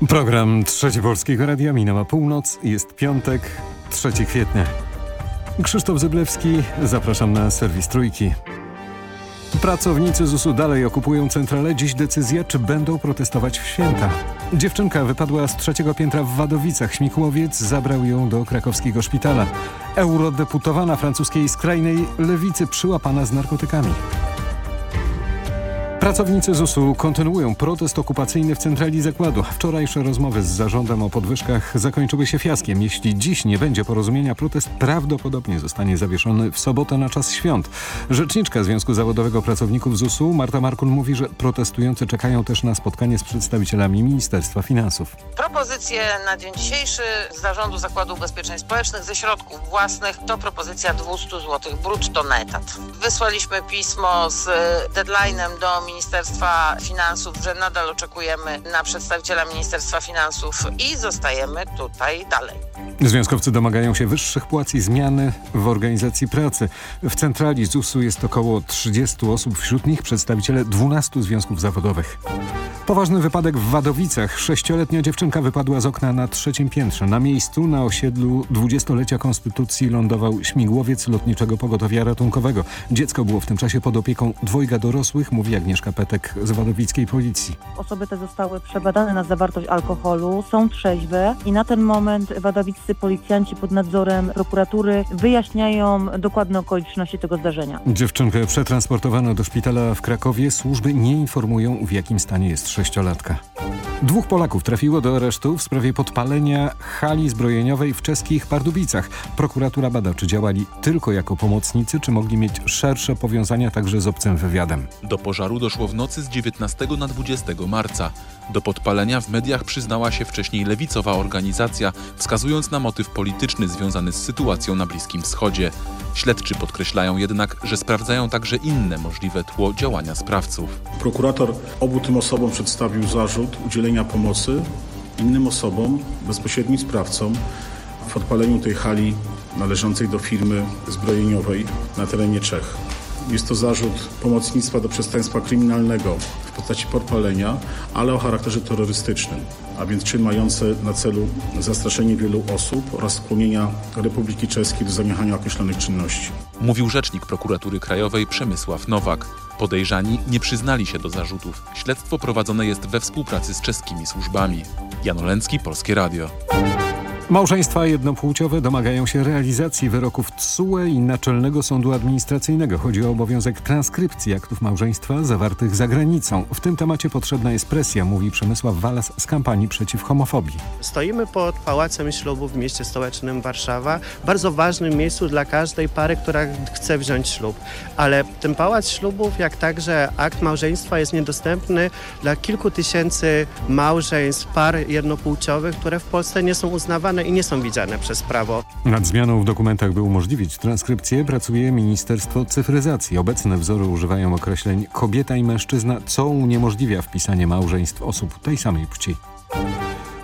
Program Trzeci Polskiego Radia minęła północ, jest piątek, 3 kwietnia. Krzysztof Zyblewski, zapraszam na serwis Trójki. Pracownicy ZUS-u dalej okupują centralę. Dziś decyzja, czy będą protestować w święta. Dziewczynka wypadła z trzeciego piętra w Wadowicach. Śmigłowiec zabrał ją do krakowskiego szpitala. Eurodeputowana francuskiej skrajnej lewicy przyłapana z narkotykami. Pracownicy ZUS-u kontynuują protest okupacyjny w centrali zakładu. Wczorajsze rozmowy z zarządem o podwyżkach zakończyły się fiaskiem. Jeśli dziś nie będzie porozumienia, protest prawdopodobnie zostanie zawieszony w sobotę na czas świąt. Rzeczniczka Związku Zawodowego Pracowników ZUS-u Marta Markun mówi, że protestujący czekają też na spotkanie z przedstawicielami Ministerstwa Finansów. Propozycje na dzień dzisiejszy z Zarządu Zakładu Ubezpieczeń Społecznych ze środków własnych to propozycja 200 zł brutto na etat. Wysłaliśmy pismo z deadline'em do Ministerstwa Finansów, że nadal oczekujemy na przedstawiciela Ministerstwa Finansów i zostajemy tutaj dalej. Związkowcy domagają się wyższych płac i zmiany w organizacji pracy. W centrali ZUS-u jest około 30 osób, wśród nich przedstawiciele 12 związków zawodowych. Poważny wypadek w Wadowicach. Sześcioletnia dziewczynka wypadła z okna na trzecim piętrze. Na miejscu na osiedlu dwudziestolecia Konstytucji lądował śmigłowiec Lotniczego Pogotowia Ratunkowego. Dziecko było w tym czasie pod opieką dwojga dorosłych, mówi Agnieszka Petek z wadowickiej policji. Osoby te zostały przebadane na zawartość alkoholu, są trzeźwe i na ten moment wadowiccy policjanci pod nadzorem prokuratury wyjaśniają dokładne okoliczności tego zdarzenia. Dziewczynkę przetransportowano do szpitala w Krakowie. Służby nie informują w jakim stanie jest sześciolatka. Dwóch Polaków trafiło do aresztu w sprawie podpalenia hali zbrojeniowej w czeskich Pardubicach. Prokuratura bada, czy działali tylko jako pomocnicy, czy mogli mieć szersze powiązania także z obcym wywiadem. Do pożaru doszło w nocy z 19 na 20 marca. Do podpalenia w mediach przyznała się wcześniej lewicowa organizacja, wskazując na motyw polityczny związany z sytuacją na Bliskim Wschodzie. Śledczy podkreślają jednak, że sprawdzają także inne możliwe tło działania sprawców. Prokurator obu tym osobom przedstawił zarzut udzielenia pomocy innym osobom, bezpośrednim sprawcom w podpaleniu tej hali należącej do firmy zbrojeniowej na terenie Czech. Jest to zarzut pomocnictwa do przestępstwa kryminalnego w postaci podpalenia, ale o charakterze terrorystycznym, a więc czyn mający na celu zastraszenie wielu osób oraz skłonienia Republiki Czeskiej do zaniechania określonych czynności. Mówił rzecznik prokuratury krajowej Przemysław Nowak. Podejrzani nie przyznali się do zarzutów. Śledztwo prowadzone jest we współpracy z czeskimi służbami. Jan Olencki, Polskie Radio. Małżeństwa jednopłciowe domagają się realizacji wyroków TSUE i Naczelnego Sądu Administracyjnego. Chodzi o obowiązek transkrypcji aktów małżeństwa zawartych za granicą. W tym temacie potrzebna jest presja, mówi Przemysław Walas z kampanii przeciw homofobii. Stoimy pod Pałacem Ślubu w mieście stołecznym Warszawa, bardzo ważnym miejscu dla każdej pary, która chce wziąć ślub. Ale ten Pałac Ślubów, jak także akt małżeństwa jest niedostępny dla kilku tysięcy małżeństw, par jednopłciowych, które w Polsce nie są uznawane i nie są widziane przez prawo. Nad zmianą w dokumentach, by umożliwić transkrypcję, pracuje Ministerstwo Cyfryzacji. Obecne wzory używają określeń kobieta i mężczyzna, co uniemożliwia wpisanie małżeństw osób tej samej płci.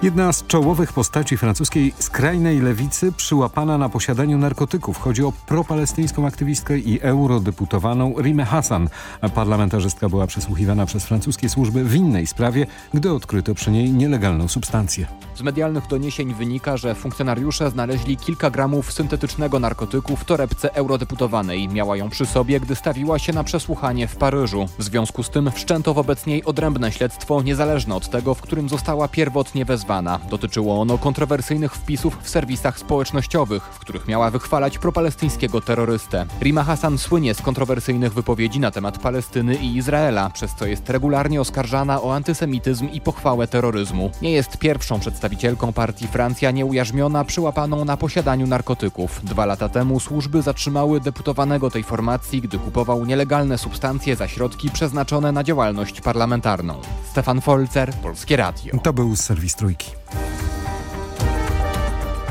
Jedna z czołowych postaci francuskiej skrajnej lewicy przyłapana na posiadaniu narkotyków. Chodzi o propalestyńską aktywistkę i eurodeputowaną Rimę Hassan. Parlamentarzystka była przesłuchiwana przez francuskie służby w innej sprawie, gdy odkryto przy niej nielegalną substancję. Z medialnych doniesień wynika, że funkcjonariusze znaleźli kilka gramów syntetycznego narkotyku w torebce eurodeputowanej. Miała ją przy sobie, gdy stawiła się na przesłuchanie w Paryżu. W związku z tym wszczęto wobec niej odrębne śledztwo, niezależne od tego, w którym została pierwotnie wezwana. Dotyczyło ono kontrowersyjnych wpisów w serwisach społecznościowych, w których miała wychwalać propalestyńskiego terrorystę. Rima Hassan słynie z kontrowersyjnych wypowiedzi na temat Palestyny i Izraela, przez co jest regularnie oskarżana o antysemityzm i pochwałę terroryzmu. Nie jest pierwszą przedstawicielką partii Francja nieujarzmiona przyłapaną na posiadaniu narkotyków. Dwa lata temu służby zatrzymały deputowanego tej formacji, gdy kupował nielegalne substancje za środki przeznaczone na działalność parlamentarną. Stefan Folcer, Polskie Radio. To był serwis Trójki.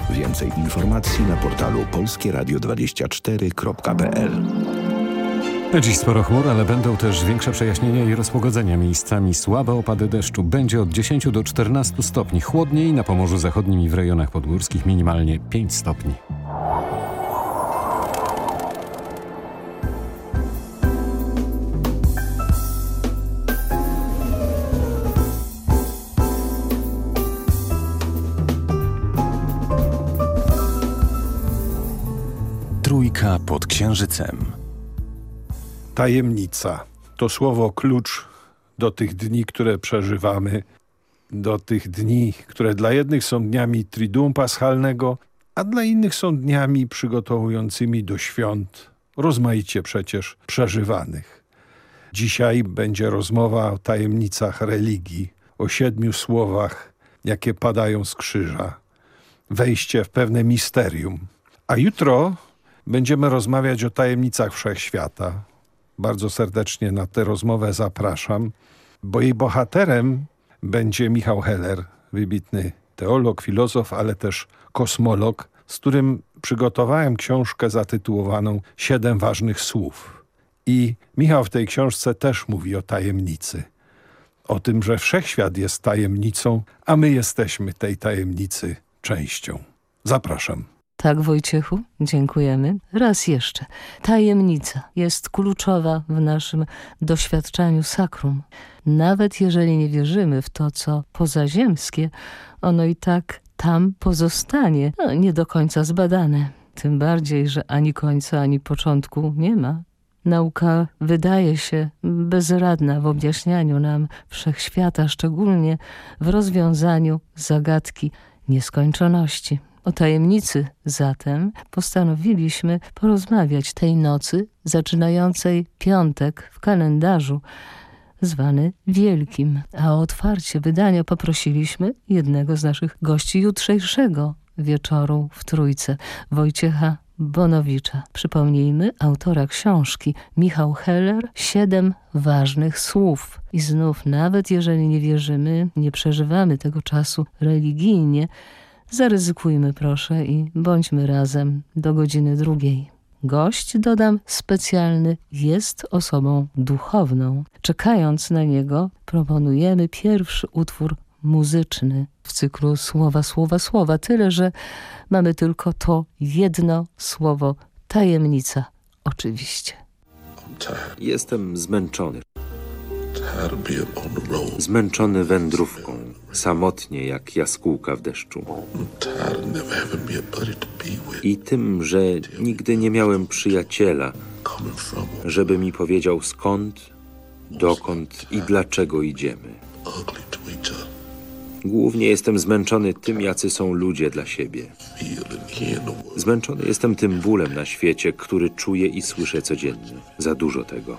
Więcej informacji na portalu polskieradio24.pl Dziś sporo chmur, ale będą też większe przejaśnienia i rozpogodzenia. Miejscami słabe opady deszczu. Będzie od 10 do 14 stopni. Chłodniej na Pomorzu Zachodnim i w rejonach podgórskich minimalnie 5 stopni. Pod księżycem. Tajemnica to słowo klucz do tych dni, które przeżywamy, do tych dni, które dla jednych są dniami Triduum Paschalnego, a dla innych są dniami przygotowującymi do świąt, rozmaicie przecież przeżywanych. Dzisiaj będzie rozmowa o tajemnicach religii, o siedmiu słowach, jakie padają z krzyża. Wejście w pewne misterium. A jutro będziemy rozmawiać o tajemnicach wszechświata. Bardzo serdecznie na tę rozmowę zapraszam, bo jej bohaterem będzie Michał Heller, wybitny teolog, filozof, ale też kosmolog, z którym przygotowałem książkę zatytułowaną Siedem ważnych słów. I Michał w tej książce też mówi o tajemnicy. O tym, że wszechświat jest tajemnicą, a my jesteśmy tej tajemnicy częścią. Zapraszam. Tak, Wojciechu, dziękujemy. Raz jeszcze. Tajemnica jest kluczowa w naszym doświadczaniu sakrum. Nawet jeżeli nie wierzymy w to, co pozaziemskie, ono i tak tam pozostanie, no, nie do końca zbadane. Tym bardziej, że ani końca, ani początku nie ma. Nauka wydaje się bezradna w objaśnianiu nam wszechświata, szczególnie w rozwiązaniu zagadki nieskończoności. O tajemnicy zatem postanowiliśmy porozmawiać tej nocy, zaczynającej piątek w kalendarzu, zwany Wielkim. A o otwarcie wydania poprosiliśmy jednego z naszych gości jutrzejszego wieczoru w Trójce, Wojciecha Bonowicza. Przypomnijmy, autora książki Michał Heller Siedem ważnych słów. I znów, nawet jeżeli nie wierzymy, nie przeżywamy tego czasu religijnie, zaryzykujmy proszę i bądźmy razem do godziny drugiej. Gość, dodam, specjalny jest osobą duchowną. Czekając na niego, proponujemy pierwszy utwór muzyczny w cyklu Słowa, Słowa, Słowa. Tyle, że mamy tylko to jedno słowo tajemnica. Oczywiście. Jestem zmęczony. Zmęczony wędrówką, samotnie jak jaskółka w deszczu. I tym, że nigdy nie miałem przyjaciela, żeby mi powiedział skąd, dokąd i dlaczego idziemy. Głównie jestem zmęczony tym, jacy są ludzie dla siebie. Zmęczony jestem tym bólem na świecie, który czuję i słyszę codziennie. Za dużo tego.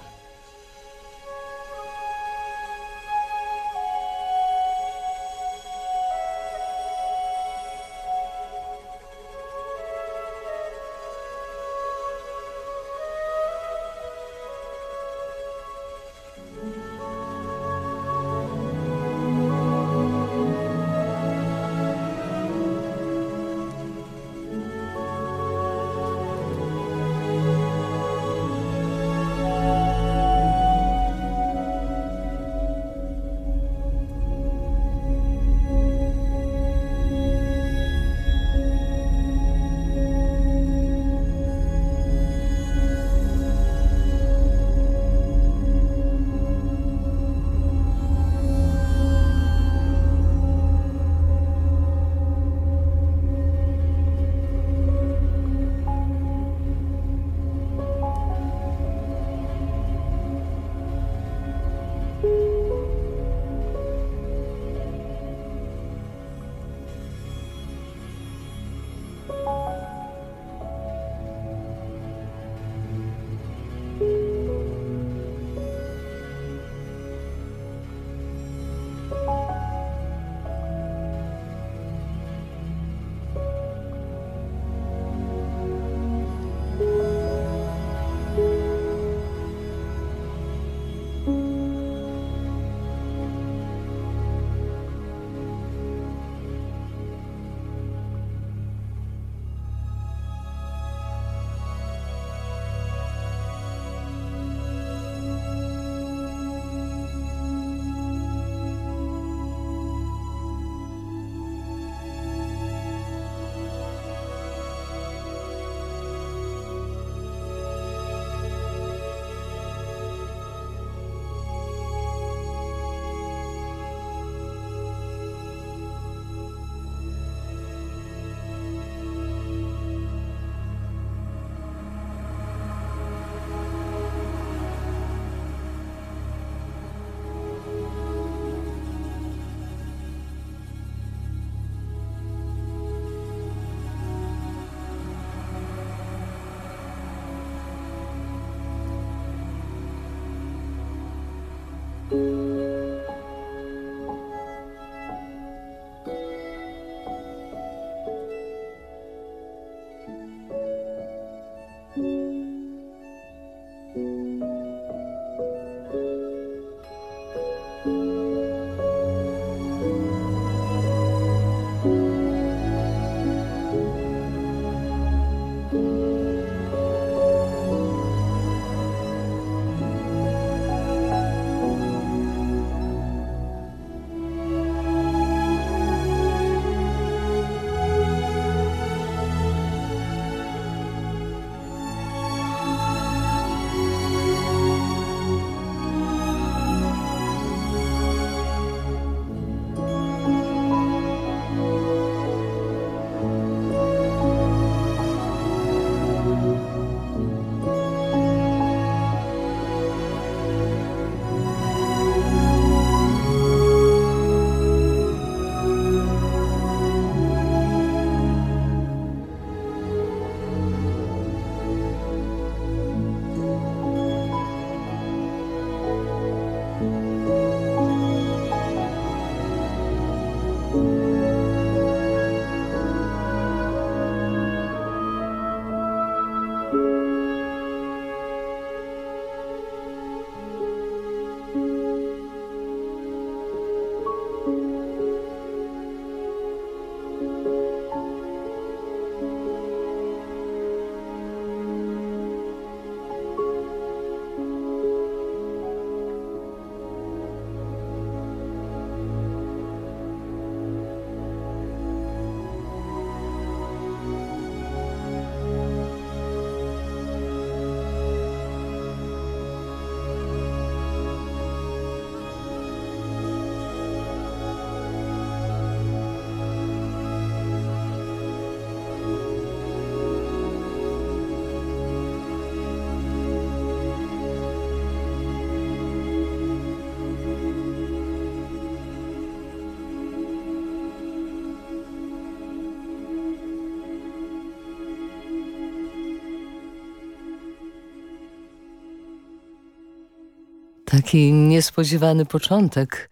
Taki niespodziewany początek.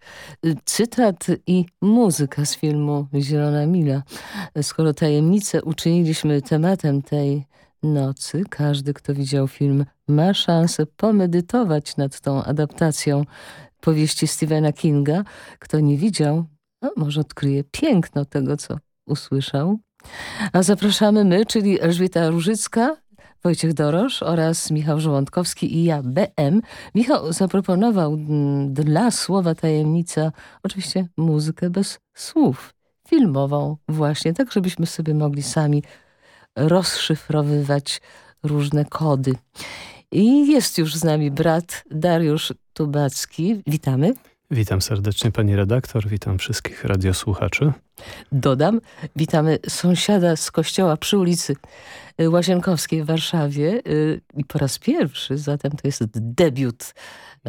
Cytat i muzyka z filmu Zielona Mila. Skoro tajemnicę uczyniliśmy tematem tej nocy, każdy, kto widział film, ma szansę pomedytować nad tą adaptacją powieści Stephena Kinga. Kto nie widział, no, może odkryje piękno tego, co usłyszał. A zapraszamy my, czyli Elżbieta Różycka, Wojciech Dorosz oraz Michał Żołądkowski i ja, BM. Michał zaproponował mm, dla słowa tajemnica oczywiście muzykę bez słów, filmową właśnie, tak żebyśmy sobie mogli sami rozszyfrowywać różne kody. I jest już z nami brat Dariusz Tubacki. Witamy. Witam serdecznie pani redaktor, witam wszystkich radiosłuchaczy. Dodam, witamy sąsiada z kościoła przy ulicy y, Łazienkowskiej w Warszawie y, i po raz pierwszy, zatem to jest debiut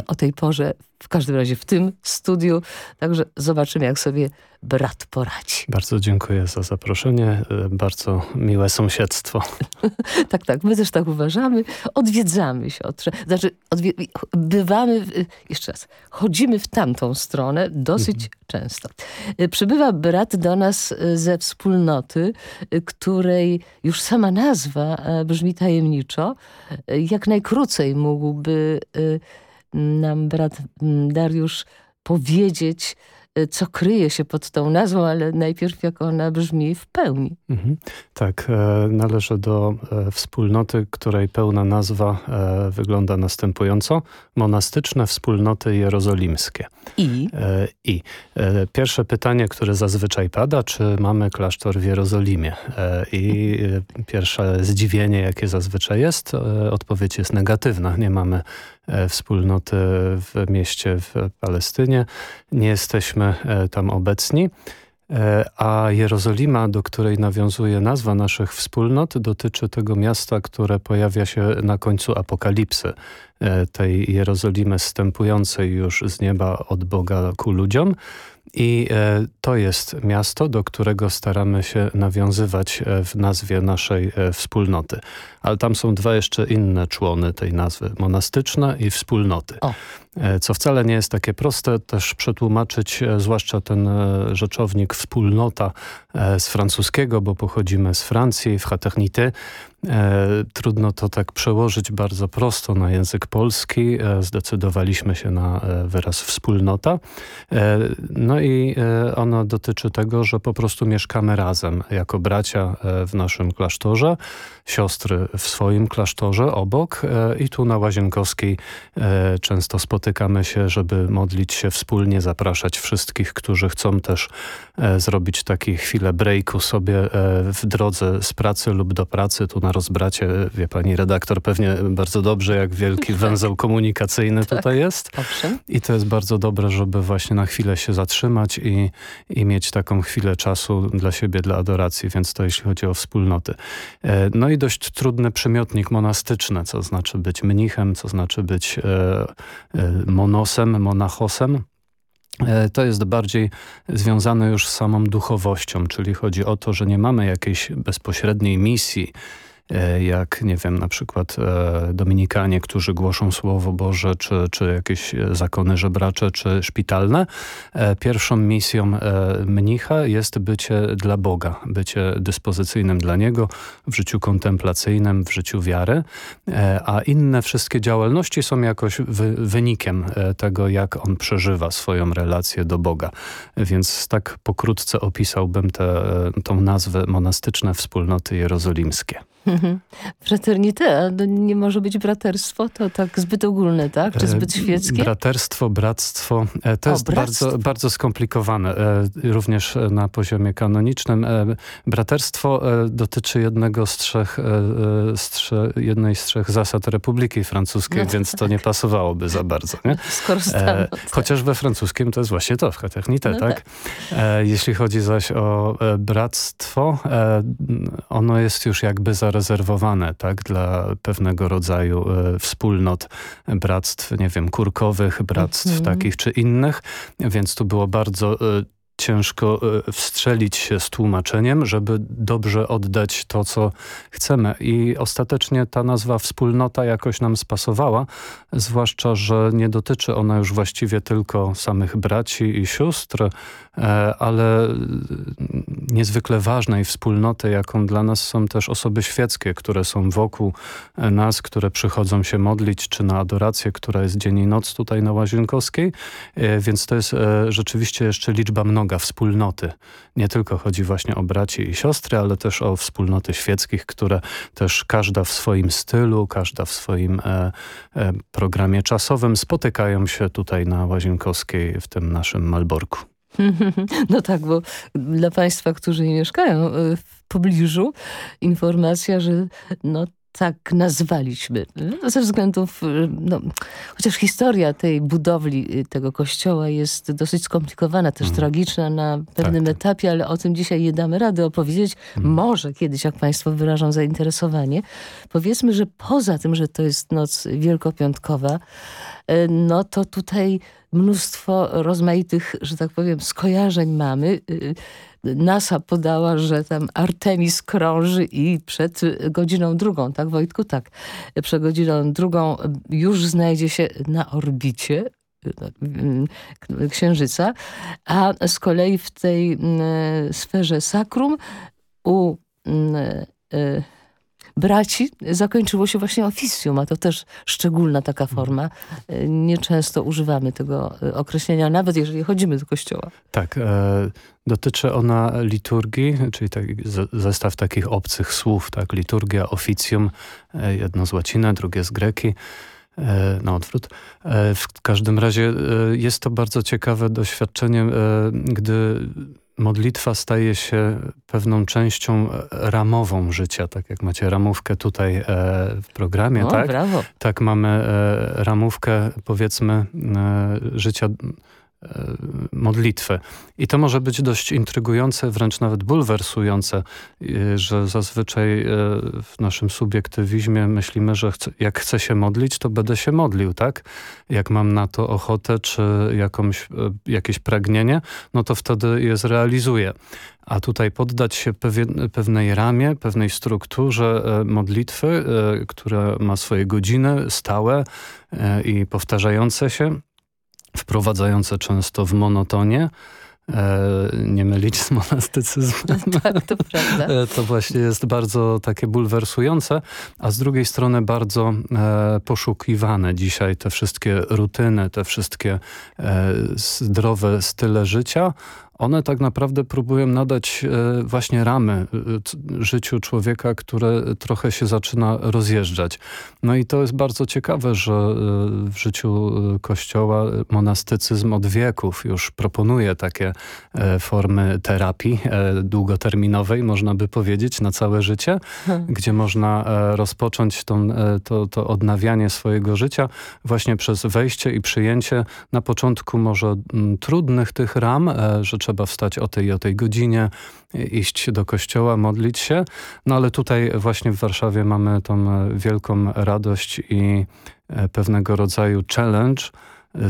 o tej porze, w każdym razie w tym studiu, także zobaczymy jak sobie brat poradzi. Bardzo dziękuję za zaproszenie, y, bardzo miłe sąsiedztwo. tak, tak, my też tak uważamy, odwiedzamy się, znaczy odwie bywamy, jeszcze raz, chodzimy w tamtą stronę dosyć mhm. często. Przybywa brat do nas e, ze wspólnoty, e, której już sama nazwa e, brzmi tajemniczo. Jak najkrócej mógłby nam brat Dariusz powiedzieć, Y, co kryje się pod tą nazwą, ale najpierw jak ona brzmi w pełni. Mhm. Tak, e, należy do e, wspólnoty, której pełna nazwa e, wygląda następująco. Monastyczne Wspólnoty Jerozolimskie. I? I. Pierwsze pytanie, które zazwyczaj pada, czy mamy klasztor w Jerozolimie? I pierwsze zdziwienie, jakie zazwyczaj jest, odpowiedź jest negatywna. Nie mamy wspólnoty w mieście w Palestynie. Nie jesteśmy e, tam obecni. E, a Jerozolima, do której nawiązuje nazwa naszych wspólnot, dotyczy tego miasta, które pojawia się na końcu Apokalipsy. Tej Jerozolimy stępującej już z nieba od Boga ku ludziom. I e, to jest miasto, do którego staramy się nawiązywać e, w nazwie naszej e, wspólnoty. Ale tam są dwa jeszcze inne człony tej nazwy, monastyczne i wspólnoty. O. Co wcale nie jest takie proste też przetłumaczyć, zwłaszcza ten rzeczownik wspólnota z francuskiego, bo pochodzimy z Francji, w fraternité, E, trudno to tak przełożyć bardzo prosto na język polski. E, zdecydowaliśmy się na e, wyraz wspólnota. No i ono dotyczy tego, że po prostu mieszkamy razem jako bracia w naszym klasztorze, siostry w swoim klasztorze obok i tu na Łazienkowskiej często spotykamy się, żeby modlić się wspólnie, zapraszać wszystkich, którzy chcą też zrobić takie chwilę breaku sobie w drodze z pracy lub do pracy tu na rozbracie, wie pani redaktor pewnie bardzo dobrze, jak wielki węzeł komunikacyjny tak, tutaj jest. I to jest bardzo dobre, żeby właśnie na chwilę się zatrzymać i, i mieć taką chwilę czasu dla siebie, dla adoracji, więc to jeśli chodzi o wspólnoty. E, no i dość trudny przymiotnik monastyczny, co znaczy być mnichem, co znaczy być e, e, monosem, monachosem. E, to jest bardziej związane już z samą duchowością, czyli chodzi o to, że nie mamy jakiejś bezpośredniej misji, jak, nie wiem, na przykład e, Dominikanie, którzy głoszą Słowo Boże, czy, czy jakieś e, zakony żebracze, czy szpitalne. Pierwszą misją mnicha jest bycie dla Boga, bycie dyspozycyjnym dla Niego w życiu kontemplacyjnym, w życiu wiary, a inne wszystkie działalności są jakoś wy, wynikiem tego, jak on przeżywa swoją relację do Boga. Więc tak pokrótce opisałbym tę tą nazwę monastyczne wspólnoty jerozolimskie. Mhm. Fraternité, nie może być braterstwo? To tak zbyt ogólne, tak? Czy zbyt e, świeckie? Braterstwo, bractwo, e, to o, jest bardzo, bardzo skomplikowane, e, również na poziomie kanonicznym. Braterstwo dotyczy jednego z trzech, z trze, jednej z trzech zasad Republiki Francuskiej, no więc tak. to nie pasowało,by za bardzo. Nie? Skoro e, chociaż we francuskim to jest właśnie to, fraternité, no tak? tak? jeśli chodzi zaś o bractwo, ono jest już jakby za zarezerwowane tak, dla pewnego rodzaju e, wspólnot, bractw, nie wiem, kurkowych, bractw mm -hmm. takich czy innych, więc tu było bardzo e, ciężko e, wstrzelić się z tłumaczeniem, żeby dobrze oddać to, co chcemy. I ostatecznie ta nazwa wspólnota jakoś nam spasowała, zwłaszcza, że nie dotyczy ona już właściwie tylko samych braci i sióstr, ale niezwykle ważnej wspólnoty, jaką dla nas są też osoby świeckie, które są wokół e, nas, które przychodzą się modlić, czy na adorację, która jest dzień i noc tutaj na Łazienkowskiej, więc to jest rzeczywiście jeszcze liczba mnoga wspólnoty. Nie tylko chodzi właśnie o braci i siostry, ale też o wspólnoty świeckich, które też każda w swoim stylu, każda w swoim e, e, programie czasowym spotykają się tutaj na Łazienkowskiej w tym naszym Malborku. No tak, bo dla Państwa, którzy nie mieszkają e, w pobliżu, informacja, że no tak nazwaliśmy. Ze względów, no, chociaż historia tej budowli y, tego kościoła jest dosyć skomplikowana, też mm. tragiczna na pewnym tak, tak. etapie, ale o tym dzisiaj nie damy rady opowiedzieć. Mm. Może kiedyś, jak Państwo wyrażą zainteresowanie. Powiedzmy, że poza tym, że to jest noc wielkopiątkowa, y, no to tutaj mnóstwo rozmaitych, że tak powiem, skojarzeń mamy. Y, NASA podała, że tam Artemis krąży i przed godziną drugą, tak Wojtku? Tak. Przed godziną drugą już znajdzie się na orbicie y, Księżyca, a z kolei w tej y, sferze sakrum u braci zakończyło się właśnie oficjum, a to też szczególna taka mhm. forma. E, nieczęsto używamy tego e, określenia, nawet jeżeli chodzimy do kościoła. Tak, e, dotyczy ona liturgii, czyli tak, zestaw takich obcych słów, tak, liturgia, oficjum, e, jedno z łaciny, drugie z greki na odwrót. W każdym razie jest to bardzo ciekawe doświadczenie, gdy modlitwa staje się pewną częścią ramową życia, tak jak macie ramówkę tutaj e, w programie, o, tak? Brawo. Tak mamy e, ramówkę powiedzmy e, życia modlitwy. I to może być dość intrygujące, wręcz nawet bulwersujące, e, że zazwyczaj e, w naszym subiektywizmie myślimy, że jak chcę się modlić, to będę się modlił, tak? Jak mam na to ochotę, czy jakąś, jakieś pragnienie, no to wtedy je zrealizuję. A tutaj poddać się pewnej ramie, pewnej strukturze modlitwy, która ma swoje godziny stałe i powtarzające się, wprowadzające często w monotonię, e, nie mylić z monastycyzmem. tak, to prawda. E, to właśnie jest bardzo takie bulwersujące, a z drugiej strony bardzo e, poszukiwane dzisiaj te wszystkie rutyny, te wszystkie zdrowe style życia, one tak naprawdę próbują nadać e, właśnie ramy e, życiu człowieka, które trochę się zaczyna rozjeżdżać. No i to jest bardzo ciekawe, że e, w życiu Kościoła monastycyzm od wieków już proponuje takie formy terapii długoterminowej, można by powiedzieć, na całe życie, hmm. gdzie można rozpocząć tą, to, to odnawianie swojego życia właśnie przez wejście i przyjęcie na początku może trudnych tych ram, że trzeba trzeba wstać o tej o tej godzinie, iść do kościoła, modlić się. No ale tutaj właśnie w Warszawie mamy tą wielką radość i e, pewnego rodzaju challenge,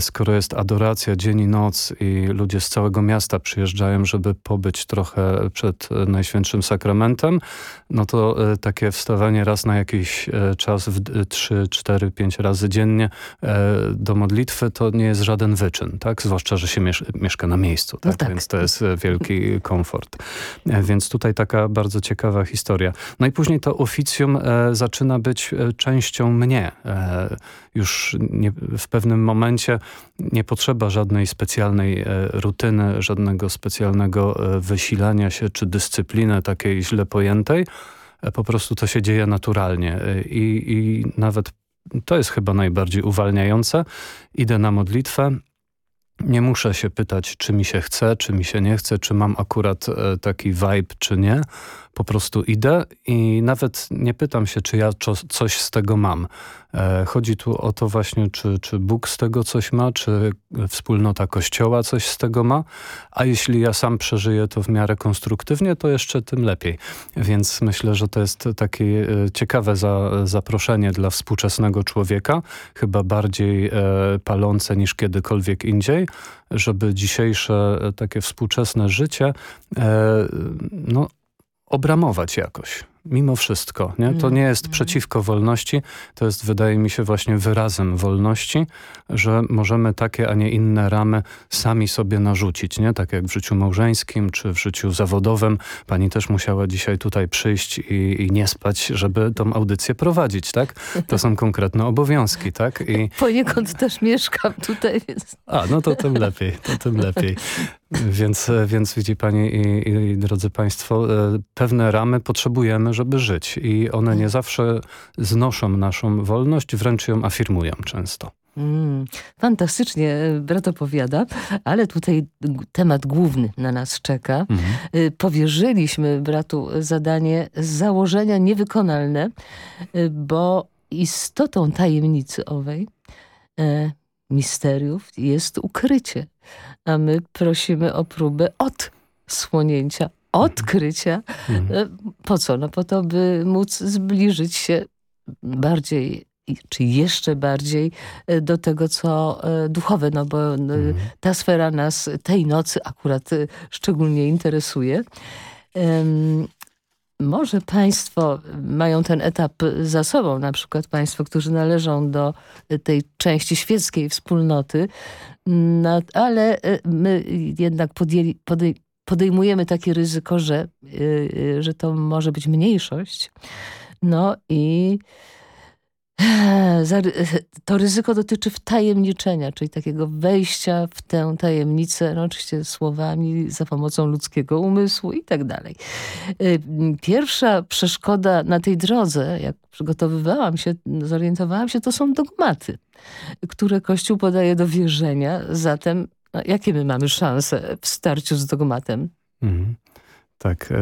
skoro jest adoracja dzień i noc i ludzie z całego miasta przyjeżdżają, żeby pobyć trochę przed Najświętszym Sakramentem, no to e, takie wstawanie raz na jakiś e, czas, w 3, 4, 5 razy dziennie e, do modlitwy to nie jest żaden wyczyn, tak? Zwłaszcza, że się miesz mieszka na miejscu, tak? No tak? Więc to jest wielki komfort. Więc tutaj taka bardzo ciekawa historia. No i później to oficjum zaczyna być częścią mnie. Już nie, w pewnym momencie nie potrzeba żadnej specjalnej e, rutyny, żadnego specjalnego e, wysilania się czy dyscypliny takiej źle pojętej. E, po prostu to się dzieje naturalnie i, i nawet to jest chyba najbardziej uwalniające. Idę na modlitwę, nie muszę się pytać, czy mi się chce, czy mi się nie chce, czy mam akurat taki vibe, czy nie. Po prostu idę i nawet nie pytam się, czy ja coś z tego mam. E, chodzi tu o to właśnie, czy, czy Bóg z tego coś ma, czy wspólnota Kościoła coś z tego ma, a jeśli ja sam przeżyję to w miarę konstruktywnie, to jeszcze tym lepiej. Więc myślę, że to jest takie e, ciekawe za, zaproszenie dla współczesnego człowieka, chyba bardziej e, palące niż kiedykolwiek indziej, żeby dzisiejsze takie współczesne życie no, obramować jakoś mimo wszystko. Nie? To nie jest Mm. przeciwko wolności, to jest wydaje mi się właśnie wyrazem wolności, że możemy takie, a nie inne ramy sami sobie narzucić. Nie? Tak jak w życiu małżeńskim czy w życiu zawodowym. Pani też musiała dzisiaj tutaj przyjść i, i nie spać, żeby tą audycję prowadzić. tak? To są konkretne obowiązki. tak? I, Poniekąd też mieszkam tutaj, więc... a, no to tym lepiej, to tym lepiej. Więc, więc widzi pani i, i drodzy państwo, e, pewne ramy potrzebujemy, żeby żyć i one nie zawsze znoszą naszą wolność, wręcz ją afirmują często. Mm, fantastycznie e, brat opowiada, ale tutaj temat główny na nas czeka. Y, Powierzyliśmy bratu zadanie z założenia niewykonalne, y, bo istotą tajemnicy owej e, misteriów jest ukrycie. A my prosimy o próbę odsłonięcia, odkrycia. E, Po co? No po to, by móc zbliżyć się bardziej czy jeszcze bardziej e, do tego, co e, duchowe, no bo e, ta sfera nas tej nocy akurat szczególnie interesuje. Em, Może Państwo mają ten etap za sobą, na przykład Państwo, którzy należą do tej części świeckiej wspólnoty, no, ale my jednak podjęli, podej, podejmujemy takie ryzyko, że, y, y, że to może być mniejszość. No i to ryzyko dotyczy wtajemniczenia, czyli takiego wejścia w tę tajemnicę, no oczywiście słowami, za pomocą ludzkiego umysłu i tak dalej. Y, Pierwsza przeszkoda na tej drodze, jak przygotowywałam się, zorientowałam się, to są dogmaty, które Kościół podaje do wierzenia. Zatem jakie my mamy szanse w starciu z dogmatem? Mhm. Tak, e,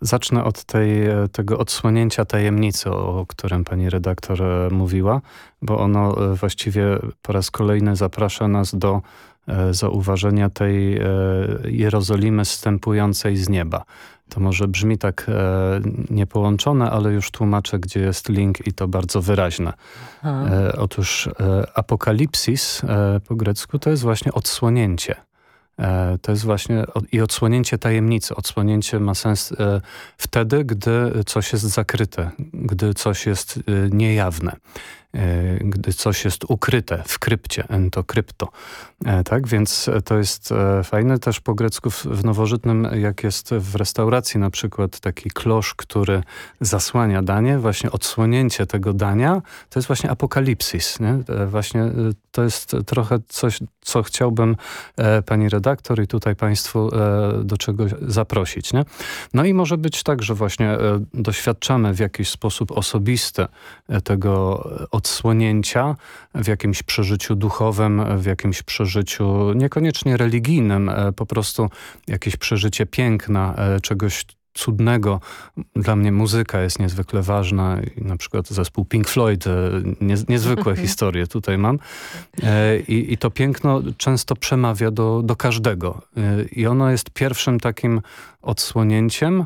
zacznę od tej, e, tego odsłonięcia tajemnicy, o którym pani redaktor e, mówiła, bo ono właściwie po raz kolejny zaprasza nas do zauważenia tej Jerozolimy zstępującej z nieba. To może brzmi tak e, niepołączone, ale już tłumaczę, gdzie jest link i to bardzo wyraźne. E, otóż e, apokalipsis e, po grecku to jest właśnie odsłonięcie. E, To jest właśnie od, i odsłonięcie tajemnicy. Odsłonięcie ma sens e, wtedy, gdy coś jest zakryte, gdy coś jest niejawne, gdy coś jest ukryte w krypcie, ento krypto. E, Tak, więc to jest e, fajne też po grecku w, nowożytnym, jak jest w restauracji na przykład taki klosz, który zasłania danie, właśnie odsłonięcie tego dania, to jest właśnie apokalipsis. Nie? E, Właśnie e, to jest trochę coś, co chciałbym e, pani redaktor i tutaj państwu e, do czegoś zaprosić. Nie? No i może być tak, że właśnie e, doświadczamy w jakiś sposób osobisty e, tego odsłonięcia w jakimś przeżyciu duchowym, w jakimś przeżyciu niekoniecznie religijnym, e, po prostu jakieś przeżycie piękna, e, czegoś cudnego. Dla mnie muzyka jest niezwykle ważna. I Na przykład zespół Pink Floyd, e, nie, niezwykłe historie tutaj mam. I, I to piękno często przemawia do, do każdego. I ono jest pierwszym takim odsłonięciem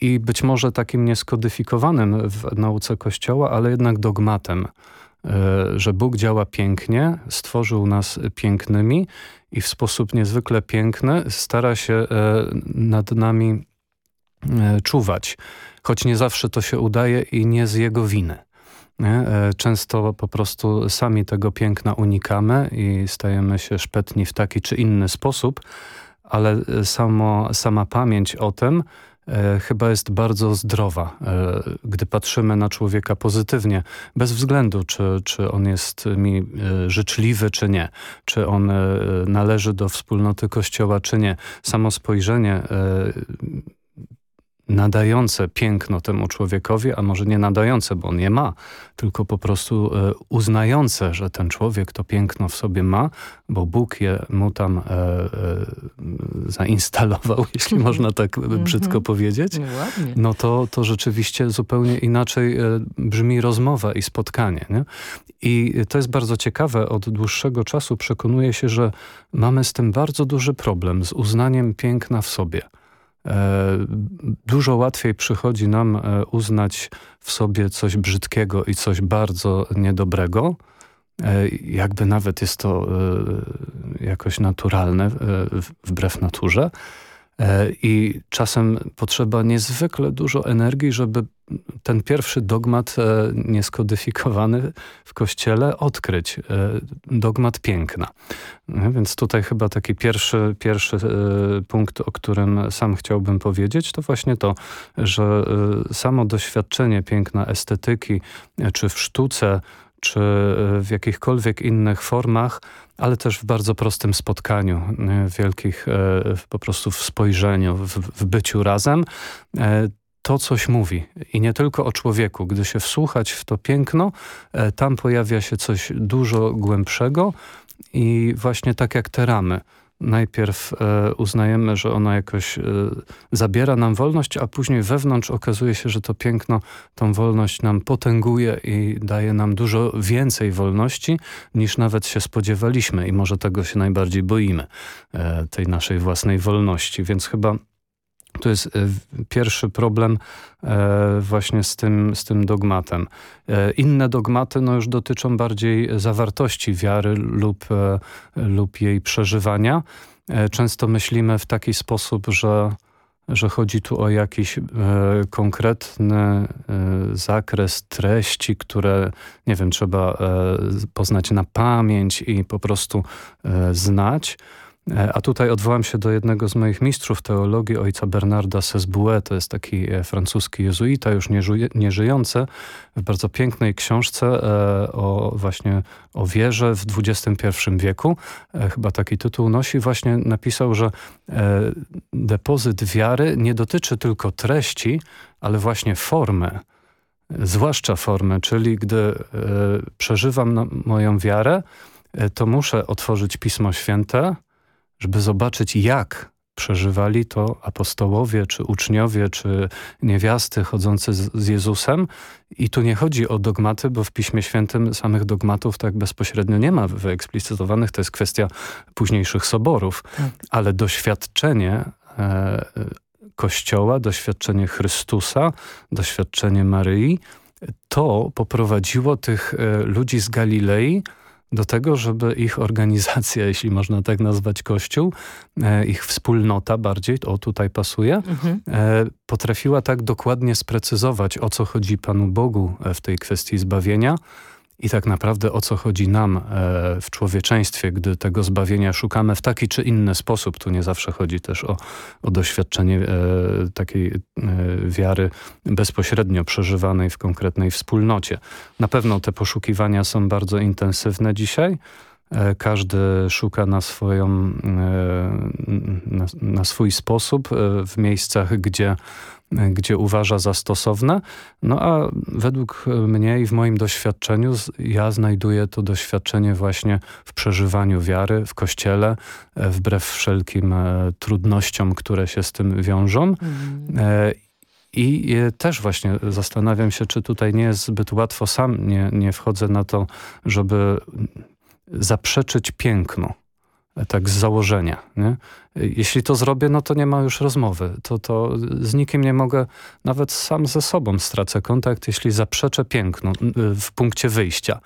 i być może takim nieskodyfikowanym w nauce Kościoła, ale jednak dogmatem, e, że Bóg działa pięknie, stworzył nas pięknymi i w sposób niezwykle piękny stara się e, nad nami e, czuwać, choć nie zawsze to się udaje i nie z jego winy. Często po prostu sami tego piękna unikamy i stajemy się szpetni w taki czy inny sposób, ale samo, sama pamięć o tym chyba jest bardzo zdrowa, e, gdy patrzymy na człowieka pozytywnie, bez względu czy, czy on jest mi e, życzliwy czy nie, czy on e, należy do wspólnoty Kościoła czy nie. Samo spojrzenie e, nadające piękno temu człowiekowi, a może nie nadające, bo on je ma, tylko po prostu e, uznające, że ten człowiek to piękno w sobie ma, bo Bóg je mu tam e, e, zainstalował, jeśli można tak brzydko powiedzieć, No no to, to rzeczywiście zupełnie inaczej e, brzmi rozmowa i spotkanie. Nie? I to jest bardzo ciekawe. Od dłuższego czasu przekonuję się, że mamy z tym bardzo duży problem, z uznaniem piękna w sobie. E, Dużo łatwiej przychodzi nam e, uznać w sobie coś brzydkiego i coś bardzo niedobrego, jakby nawet jest to jakoś naturalne, wbrew naturze. E, I czasem potrzeba niezwykle dużo energii, żeby ten pierwszy dogmat e, nieskodyfikowany w Kościele odkryć. E, dogmat piękna. Więc tutaj chyba taki pierwszy, pierwszy punkt, o którym sam chciałbym powiedzieć, to właśnie to, że samo doświadczenie piękna estetyki, czy w sztuce, czy w jakichkolwiek innych formach, ale też w bardzo prostym spotkaniu, w wielkich e, po prostu w spojrzeniu, w, w byciu razem, e, to coś mówi. I nie tylko o człowieku. Gdy się wsłuchać w to piękno, e, tam pojawia się coś dużo głębszego i właśnie tak jak te ramy najpierw e, uznajemy, że ona jakoś e, zabiera nam wolność, a później wewnątrz okazuje się, że to piękno tą wolność nam potęguje i daje nam dużo więcej wolności niż nawet się spodziewaliśmy i może tego się najbardziej boimy, e, tej naszej własnej wolności. Więc chyba to jest e, pierwszy problem e, właśnie z tym, z tym dogmatem. E, inne dogmaty no już dotyczą bardziej zawartości wiary lub, lub jej przeżywania. Często myślimy w taki sposób, że, że chodzi tu o jakiś konkretny zakres treści, które, nie wiem, trzeba poznać na pamięć i po prostu znać. E, a tutaj odwołam się do jednego z moich mistrzów teologii, ojca Bernarda Sesbue, to jest taki e, francuski jezuita, już nieżyjący, w bardzo pięknej książce e, o właśnie o wierze w XXI wieku, chyba taki tytuł nosi, właśnie napisał, że depozyt wiary nie dotyczy tylko treści, ale właśnie formy, zwłaszcza formy, czyli gdy przeżywam moją wiarę, to muszę otworzyć Pismo Święte, żeby zobaczyć jak przeżywali to apostołowie, czy uczniowie, czy niewiasty chodzące z, Jezusem. I tu nie chodzi o dogmaty, bo w Piśmie Świętym samych dogmatów tak bezpośrednio nie ma wyeksplicytowanych. To jest kwestia późniejszych soborów. Tak. Ale doświadczenie e, Kościoła, doświadczenie Chrystusa, doświadczenie Maryi, to poprowadziło tych e, ludzi z Galilei do tego, żeby ich organizacja, jeśli można tak nazwać Kościół, e, ich wspólnota bardziej, o tutaj pasuje, mhm. e, potrafiła tak dokładnie sprecyzować, o co chodzi Panu Bogu e, w tej kwestii zbawienia, i tak naprawdę o co chodzi nam e, w człowieczeństwie, gdy tego zbawienia szukamy w taki czy inny sposób. Tu nie zawsze chodzi też o, o doświadczenie e, takiej e, wiary bezpośrednio przeżywanej w konkretnej wspólnocie. Na pewno te poszukiwania są bardzo intensywne dzisiaj. Każdy szuka na, swoją, na, na swój sposób w miejscach, gdzie gdzie uważa za stosowne. No a według mnie i w moim doświadczeniu ja znajduję to doświadczenie właśnie w przeżywaniu wiary w Kościele, e, wbrew wszelkim e, trudnościom, które się z tym wiążą. Mhm. I też właśnie zastanawiam się, czy tutaj nie jest zbyt łatwo, sam nie, nie wchodzę na to, żeby zaprzeczyć piękno tak z założenia. Nie? Jeśli to zrobię, no to nie ma już rozmowy. To, to z nikim nie mogę, nawet sam ze sobą stracę kontakt, jeśli zaprzeczę piękno w punkcie wyjścia.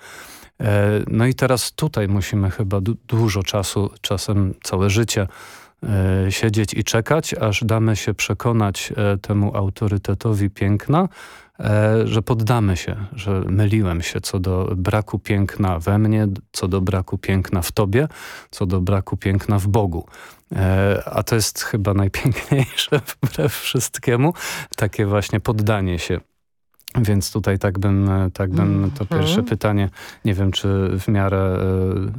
E, no i teraz tutaj musimy chyba du dużo czasu, czasem całe życie e, siedzieć i czekać, aż damy się przekonać e, temu autorytetowi piękna, że poddamy się, że myliłem się co do braku piękna we mnie, co do braku piękna w Tobie, co do braku piękna w Bogu. E, a to jest chyba najpiękniejsze wbrew wszystkiemu, takie właśnie poddanie się więc tutaj tak bym, tak bym mm -hmm. to pierwsze mhm. pytanie, nie wiem czy w miarę e,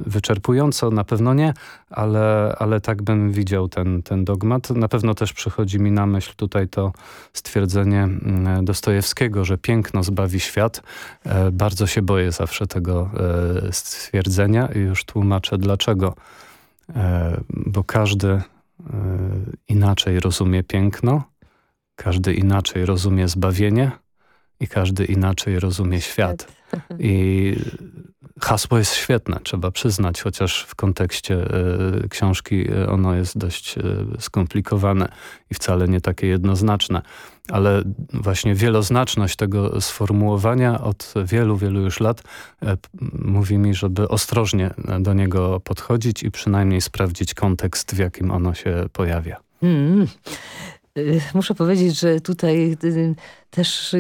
wyczerpująco, na pewno nie, ale, ale tak bym widział ten, ten dogmat. Na pewno też przychodzi mi na myśl tutaj to stwierdzenie mm, Dostojewskiego, że piękno zbawi świat. E, bardzo się boję zawsze tego e, stwierdzenia i już tłumaczę dlaczego. Bo każdy inaczej rozumie piękno, każdy inaczej rozumie zbawienie, i każdy inaczej rozumie świat. I hasło jest świetne, trzeba przyznać, chociaż w kontekście y, książki ono jest dość y, skomplikowane i wcale nie takie jednoznaczne. Ale właśnie wieloznaczność tego sformułowania od wielu, wielu już lat mówi mi, żeby ostrożnie do niego podchodzić i przynajmniej sprawdzić kontekst, w jakim ono się pojawia. Mm. Muszę powiedzieć, że tutaj też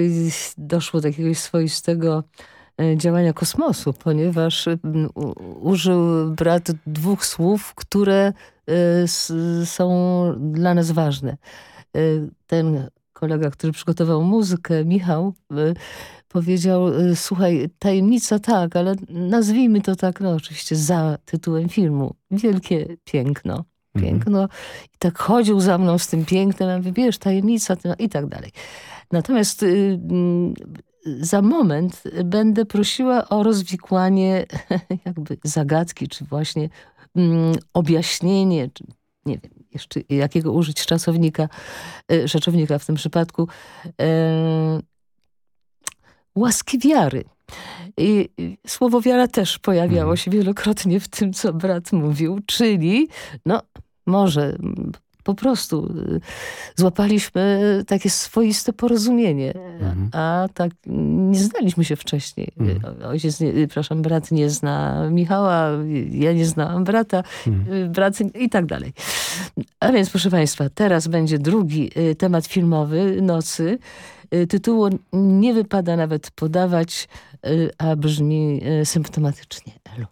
doszło do jakiegoś swoistego działania kosmosu, ponieważ użył brat dwóch słów, które są dla nas ważne. Ten kolega, który przygotował muzykę, Michał, powiedział, słuchaj, tajemnica tak, ale nazwijmy to tak, no oczywiście za tytułem filmu. Wielkie piękno. Mhm. Piękno. Mhm. I tak chodził za mną z tym pięknem, a wybierz tajemnica i tak dalej. Natomiast y, za moment będę prosiła o rozwikłanie jakby zagadki, czy właśnie mm, objaśnienie, czy nie wiem jeszcze jakiego użyć czasownika, e, rzeczownika w tym przypadku, e, łaski wiary. I słowo wiara też pojawiało mhm. się wielokrotnie w tym, co brat mówił, czyli no może po prostu y, złapaliśmy takie swoiste porozumienie, mhm. a tak nie znaliśmy się wcześniej. Mhm. Ojciec, nie, przepraszam, brat nie zna Michała, ja nie znałam brata, mhm. brat i tak dalej. A więc proszę Państwa, teraz będzie drugi y, temat filmowy Nocy. Tytułu nie wypada nawet podawać, a brzmi symptomatycznie. Elu.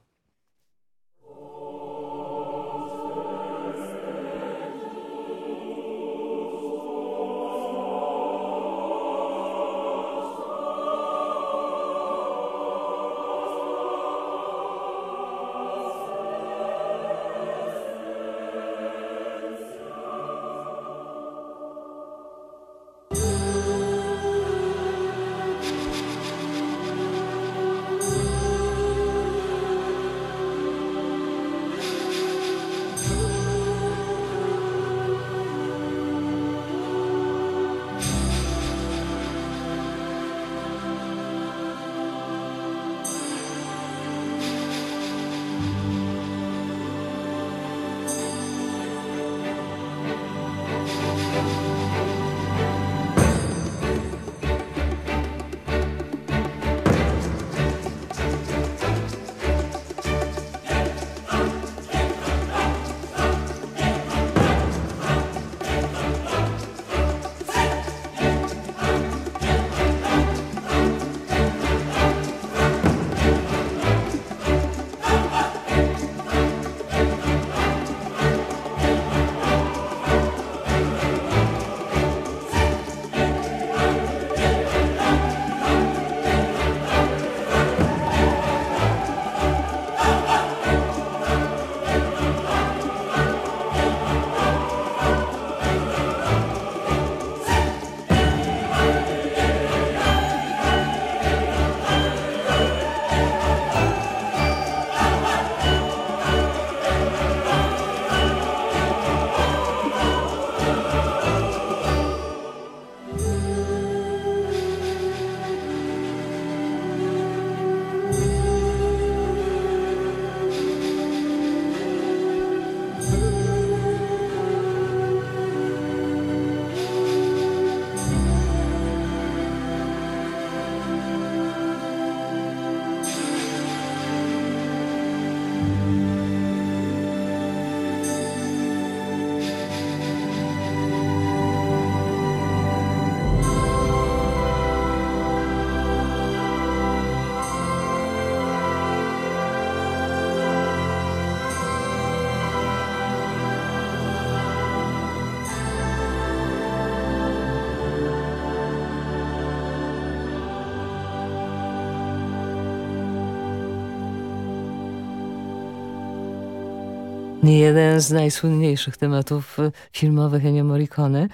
Jeden z najsłynniejszych tematów y, filmowych Ennio Morricone.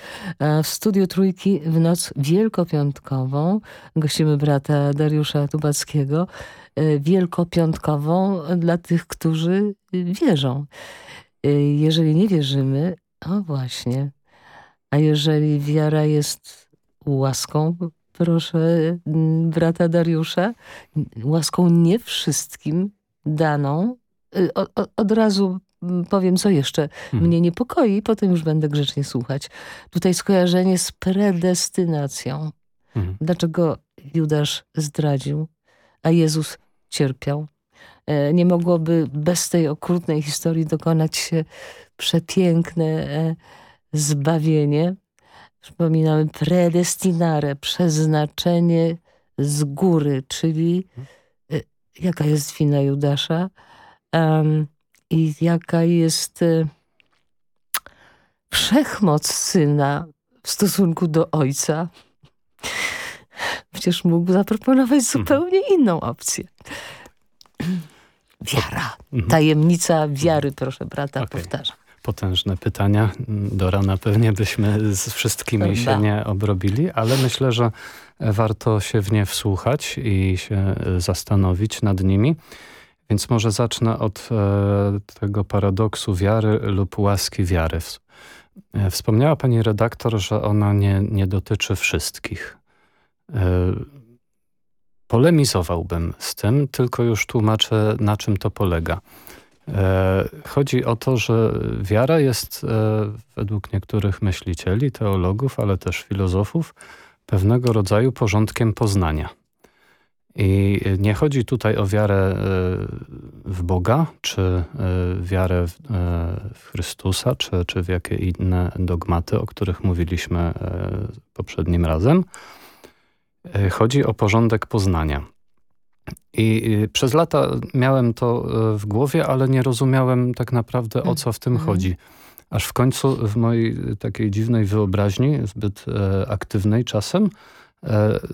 W studiu Trójki w noc wielkopiątkową gościmy brata Dariusza Tubackiego. Y, wielkopiątkową dla tych, którzy wierzą. Y, jeżeli nie wierzymy, o właśnie, a jeżeli wiara jest łaską, proszę brata Dariusza, łaską nie wszystkim daną. Y, o, o, od razu powiem, co jeszcze Mhm. mnie niepokoi, potem już będę grzecznie słuchać. Tutaj skojarzenie z predestynacją. Mhm. Dlaczego Judasz zdradził, a Jezus cierpiał? E, Nie mogłoby bez tej okrutnej historii dokonać się przepiękne e, zbawienie. Przypominamy predestinare, przeznaczenie z góry, czyli e, jaka jest wina Judasza em, i jaka jest e, wszechmoc syna w stosunku do ojca. Przecież mógł zaproponować zupełnie inną opcję. Wiara. Mhm. Tajemnica wiary, proszę brata, Okej. powtarzam. Potężne pytania. Do rana pewnie byśmy z wszystkimi się nie obrobili, ale myślę, że warto się w nie wsłuchać i się zastanowić nad nimi. Więc może zacznę od e, tego paradoksu wiary lub łaski wiary. E, Wspomniała pani redaktor, że ona nie, nie dotyczy wszystkich. E, Polemizowałbym z tym, tylko już tłumaczę, na czym to polega. E, Chodzi o to, że wiara jest e, według niektórych myślicieli, teologów, ale też filozofów, pewnego rodzaju porządkiem poznania. I nie chodzi tutaj o wiarę e, w Boga, czy e, wiarę w, e, w Chrystusa, czy, czy w jakie inne dogmaty, o których mówiliśmy poprzednim razem. Chodzi o porządek poznania. I przez lata miałem to w głowie, ale nie rozumiałem tak naprawdę o co w tym Mhm. chodzi. Aż w końcu w mojej takiej dziwnej wyobraźni, zbyt aktywnej czasem,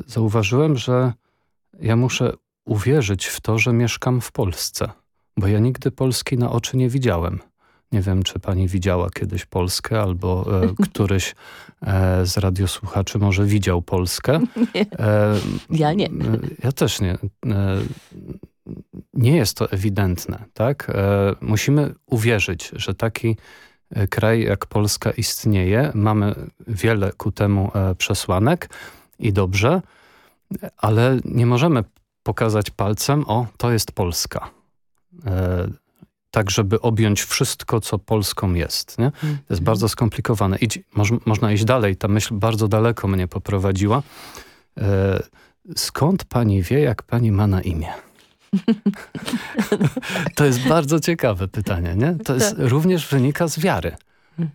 zauważyłem, że ja muszę uwierzyć w to, że mieszkam w Polsce. Bo ja nigdy Polski na oczy nie widziałem. Nie wiem, czy pani widziała kiedyś Polskę, albo e, któryś e, z radiosłuchaczy może widział Polskę. E, Ja nie. m, Ja też nie. E, Nie jest to ewidentne, tak? E, Musimy uwierzyć, że taki e, kraj jak Polska istnieje. Mamy wiele ku temu e, przesłanek i dobrze, ale nie możemy pokazać palcem, o, to jest Polska. E, Tak, żeby objąć wszystko, co Polską jest. Nie? To jest bardzo skomplikowane. Idź, moż, można iść dalej. Ta myśl bardzo daleko mnie poprowadziła. E, skąd pani wie, jak pani ma na imię? to jest bardzo ciekawe pytanie, nie? To jest, również wynika z wiary.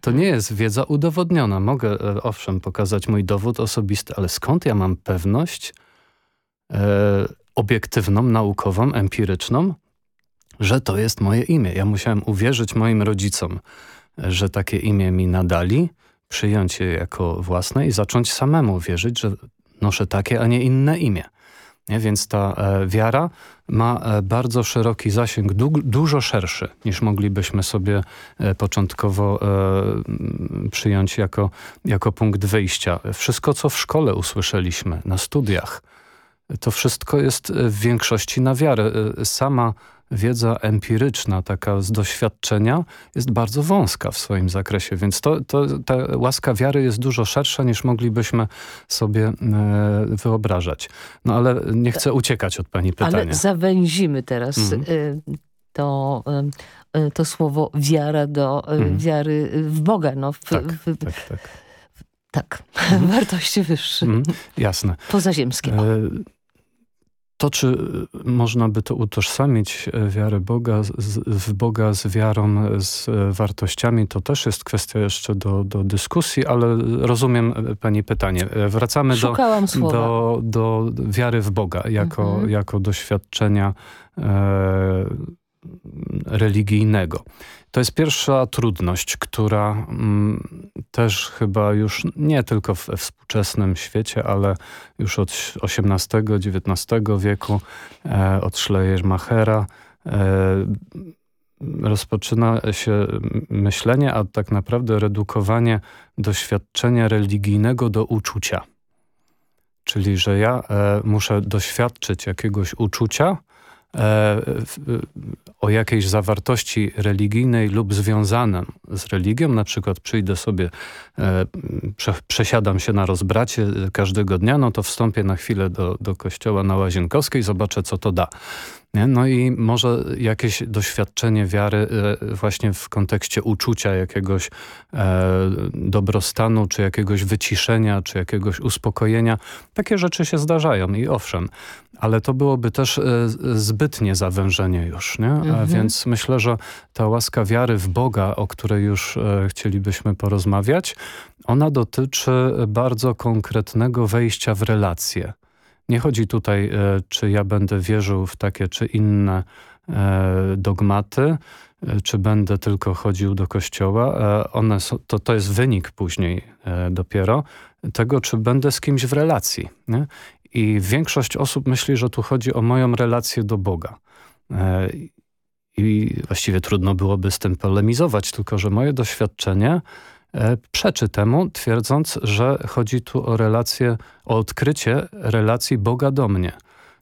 To nie jest wiedza udowodniona. Mogę, e, owszem, pokazać mój dowód osobisty, ale skąd ja mam pewność obiektywną, naukową, empiryczną, że to jest moje imię. Ja musiałem uwierzyć moim rodzicom, e, że takie imię mi nadali, przyjąć je jako własne i zacząć samemu wierzyć, że noszę takie, a nie inne imię. Nie? Więc ta e, wiara ma e, bardzo szeroki zasięg, du dużo szerszy niż moglibyśmy sobie e, początkowo e, przyjąć jako, jako punkt wyjścia. Wszystko, co w szkole usłyszeliśmy, na studiach, to wszystko jest e, w większości na wiarę. E, Sama wiedza empiryczna, taka z doświadczenia, jest bardzo wąska w swoim zakresie, więc to, to, ta łaska wiary jest dużo szersza niż moglibyśmy sobie e, wyobrażać. No ale nie chcę uciekać od pani pytania. Ale zawęzimy teraz Mhm. to, to słowo wiara do Mhm. wiary w Boga. No, w, Tak, w, tak, tak. tak. wartości wyższe, Mhm, jasne. pozaziemskie. E, To, czy można by to utożsamić, e, wiarę Boga, z, w Boga z wiarą, z e, wartościami, to też jest kwestia jeszcze do, do dyskusji, ale rozumiem pani pytanie. Wracamy do, do, do wiary w Boga jako, Mhm. jako doświadczenia e, religijnego. To jest pierwsza trudność, która mm, też chyba już nie tylko we współczesnym świecie, ale już od XVIII-XIX wieku, e, od Schleiermachera, e, rozpoczyna się myślenie, a tak naprawdę redukowanie doświadczenia religijnego do uczucia. Czyli, że ja e, muszę doświadczyć jakiegoś uczucia, o jakiejś zawartości religijnej lub związanym z religią, na przykład przyjdę sobie, e, prze, przesiadam się na rozbracie każdego dnia, no to wstąpię na chwilę do, do kościoła na Łazienkowskiej, zobaczę co to da. No i może jakieś doświadczenie wiary e, właśnie w kontekście uczucia jakiegoś e, dobrostanu, czy jakiegoś wyciszenia, czy jakiegoś uspokojenia. Takie rzeczy się zdarzają i owszem, ale to byłoby też e, zbytnie zawężenie już. Nie? Mhm. Więc myślę, że ta łaska wiary w Boga, o której już chcielibyśmy porozmawiać, ona dotyczy bardzo konkretnego wejścia w relacje. Nie chodzi tutaj, e, czy ja będę wierzył w takie czy inne e, dogmaty, e, czy będę tylko chodził do kościoła. One są, to, to jest wynik później dopiero tego, czy będę z kimś w relacji. Nie? I większość osób myśli, że tu chodzi o moją relację do Boga. I właściwie trudno byłoby z tym polemizować, tylko że moje doświadczenie przeczy temu, twierdząc, że chodzi tu o relację, o odkrycie relacji Boga do mnie.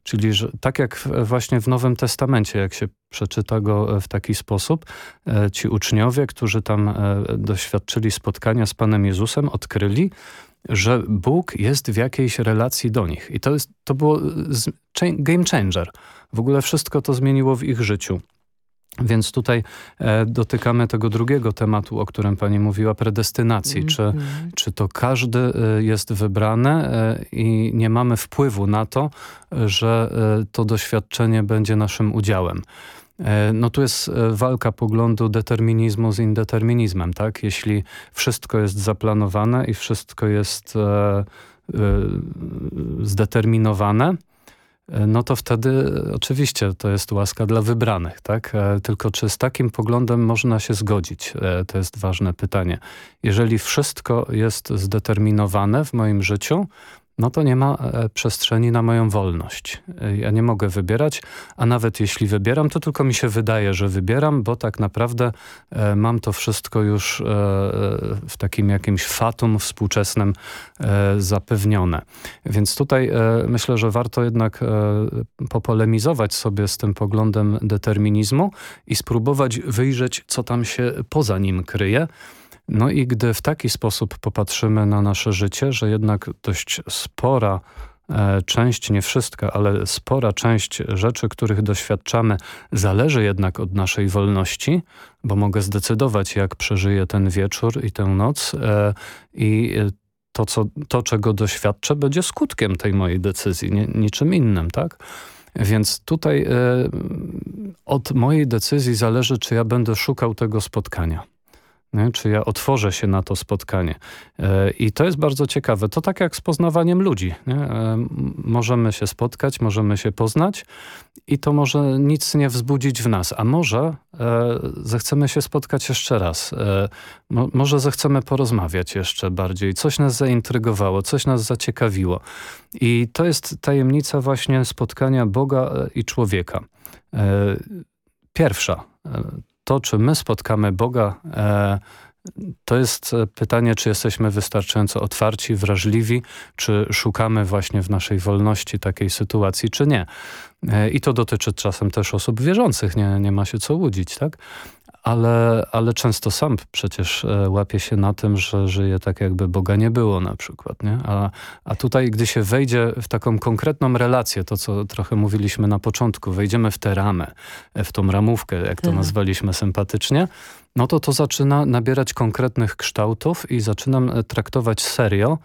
Czyli że tak jak właśnie w Nowym Testamencie, jak się przeczyta go w taki sposób, e, ci uczniowie, którzy tam e, doświadczyli spotkania z Panem Jezusem, odkryli, że Bóg jest w jakiejś relacji do nich. I to, jest, to było game changer. W ogóle wszystko to zmieniło w ich życiu. Więc tutaj e, dotykamy tego drugiego tematu, o którym pani mówiła, predestynacji. Mm -hmm. Czy, mhm. czy to każdy e, jest wybrany e, i nie mamy wpływu na to, że e, to doświadczenie będzie naszym udziałem. E, no tu jest e, walka poglądu determinizmu z indeterminizmem, tak? Jeśli wszystko jest zaplanowane i wszystko jest zdeterminowane, no to wtedy oczywiście to jest łaska dla wybranych, tak? E, tylko czy z takim poglądem można się zgodzić? E, to jest ważne pytanie. Jeżeli wszystko jest zdeterminowane w moim życiu, no to nie ma e, przestrzeni na moją wolność. E, ja nie mogę wybierać, a nawet jeśli wybieram, to tylko mi się wydaje, że wybieram, bo tak naprawdę e, mam to wszystko już w takim jakimś fatum współczesnym zapewnione. Więc tutaj myślę, że warto jednak popolemizować sobie z tym poglądem determinizmu i spróbować wyjrzeć, co tam się poza nim kryje, no i gdy w taki sposób popatrzymy na nasze życie, że jednak dość spora e, część, nie wszystka, ale spora część rzeczy, których doświadczamy, zależy jednak od naszej wolności, bo mogę zdecydować, jak przeżyję ten wieczór i tę noc e, i to, co, to czego doświadczę, będzie skutkiem tej mojej decyzji, nie, niczym innym, tak? Więc tutaj e, od mojej decyzji zależy, czy ja będę szukał tego spotkania nie? czy ja otworzę się na to spotkanie. E, I to jest bardzo ciekawe. To tak jak z poznawaniem ludzi. Nie? E, możemy się spotkać, możemy się poznać i to może nic nie wzbudzić w nas, a może e, zechcemy się spotkać jeszcze raz. może zechcemy porozmawiać jeszcze bardziej. Coś nas zaintrygowało, coś nas zaciekawiło. I to jest tajemnica właśnie spotkania Boga i człowieka. Pierwsza to, czy my spotkamy Boga, e, to jest pytanie, czy jesteśmy wystarczająco otwarci, wrażliwi, czy szukamy właśnie w naszej wolności takiej sytuacji, czy nie. E, I to dotyczy czasem też osób wierzących, nie, nie ma się co łudzić, tak? Ale, ale często sam przecież e, łapie się na tym, że żyje tak jakby Boga nie było na przykład. Nie? A, a tutaj, gdy się wejdzie w taką konkretną relację, to co trochę mówiliśmy na początku, wejdziemy w tę ramę, e, w tą ramówkę, jak to tak. nazwaliśmy sympatycznie, no to to zaczyna nabierać konkretnych kształtów i zaczynam e, traktować serio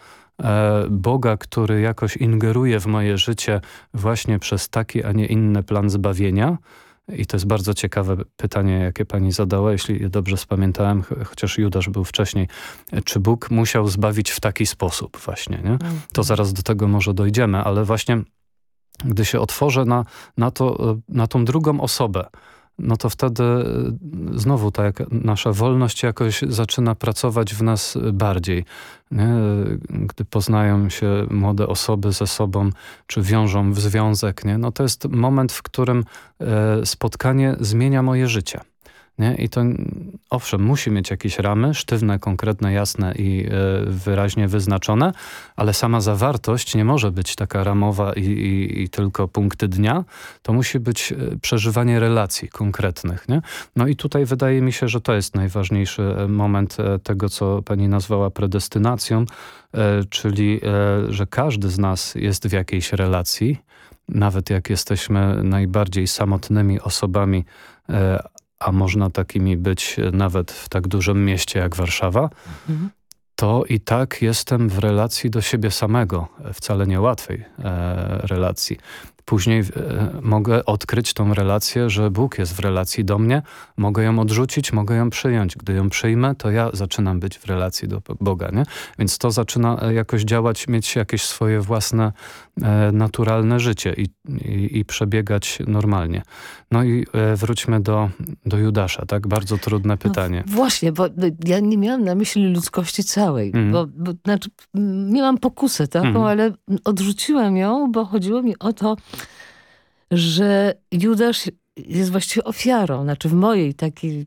Boga, który jakoś ingeruje w moje życie właśnie przez taki, a nie inny plan zbawienia, i to jest bardzo ciekawe pytanie, jakie pani zadała, jeśli je dobrze spamiętałem, chociaż Judasz był wcześniej. Czy Bóg musiał zbawić w taki sposób właśnie, nie? Mhm. To zaraz do tego może dojdziemy, ale właśnie gdy się otworzę na, na, to, na tą drugą osobę, no to wtedy y, znowu tak nasza wolność jakoś zaczyna pracować w nas bardziej. Nie? Gdy poznają się młode osoby ze sobą, czy wiążą w związek, nie? no to jest moment, w którym e, spotkanie zmienia moje życie. Nie? I to owszem, musi mieć jakieś ramy, sztywne, konkretne, jasne i e, wyraźnie wyznaczone, ale sama zawartość nie może być taka ramowa i, i, i tylko punkty dnia. To musi być e, przeżywanie relacji konkretnych. Nie? No i tutaj wydaje mi się, że to jest najważniejszy e, moment tego, co pani nazwała predestynacją, czyli że każdy z nas jest w jakiejś relacji, nawet jak jesteśmy najbardziej samotnymi osobami, a można takimi być nawet w tak dużym mieście jak Warszawa, mhm. to i tak jestem w relacji do siebie samego, wcale niełatwej e, relacji. Później e, mogę odkryć tą relację, że Bóg jest w relacji do mnie, mogę ją odrzucić, mogę ją przyjąć. Gdy ją przyjmę, to ja zaczynam być w relacji do Boga. Nie? Więc to zaczyna e, jakoś działać, mieć jakieś swoje własne e, naturalne życie i, i, i, przebiegać normalnie. No i wróćmy do, do Judasza, tak? Bardzo trudne no pytanie. No właśnie, bo ja nie miałam na myśli ludzkości całej, mm. bo, bo znaczy, miałam pokusę taką, mm. ale odrzuciłam ją, bo chodziło mi o to, że Judasz jest właściwie ofiarą, znaczy w mojej takiej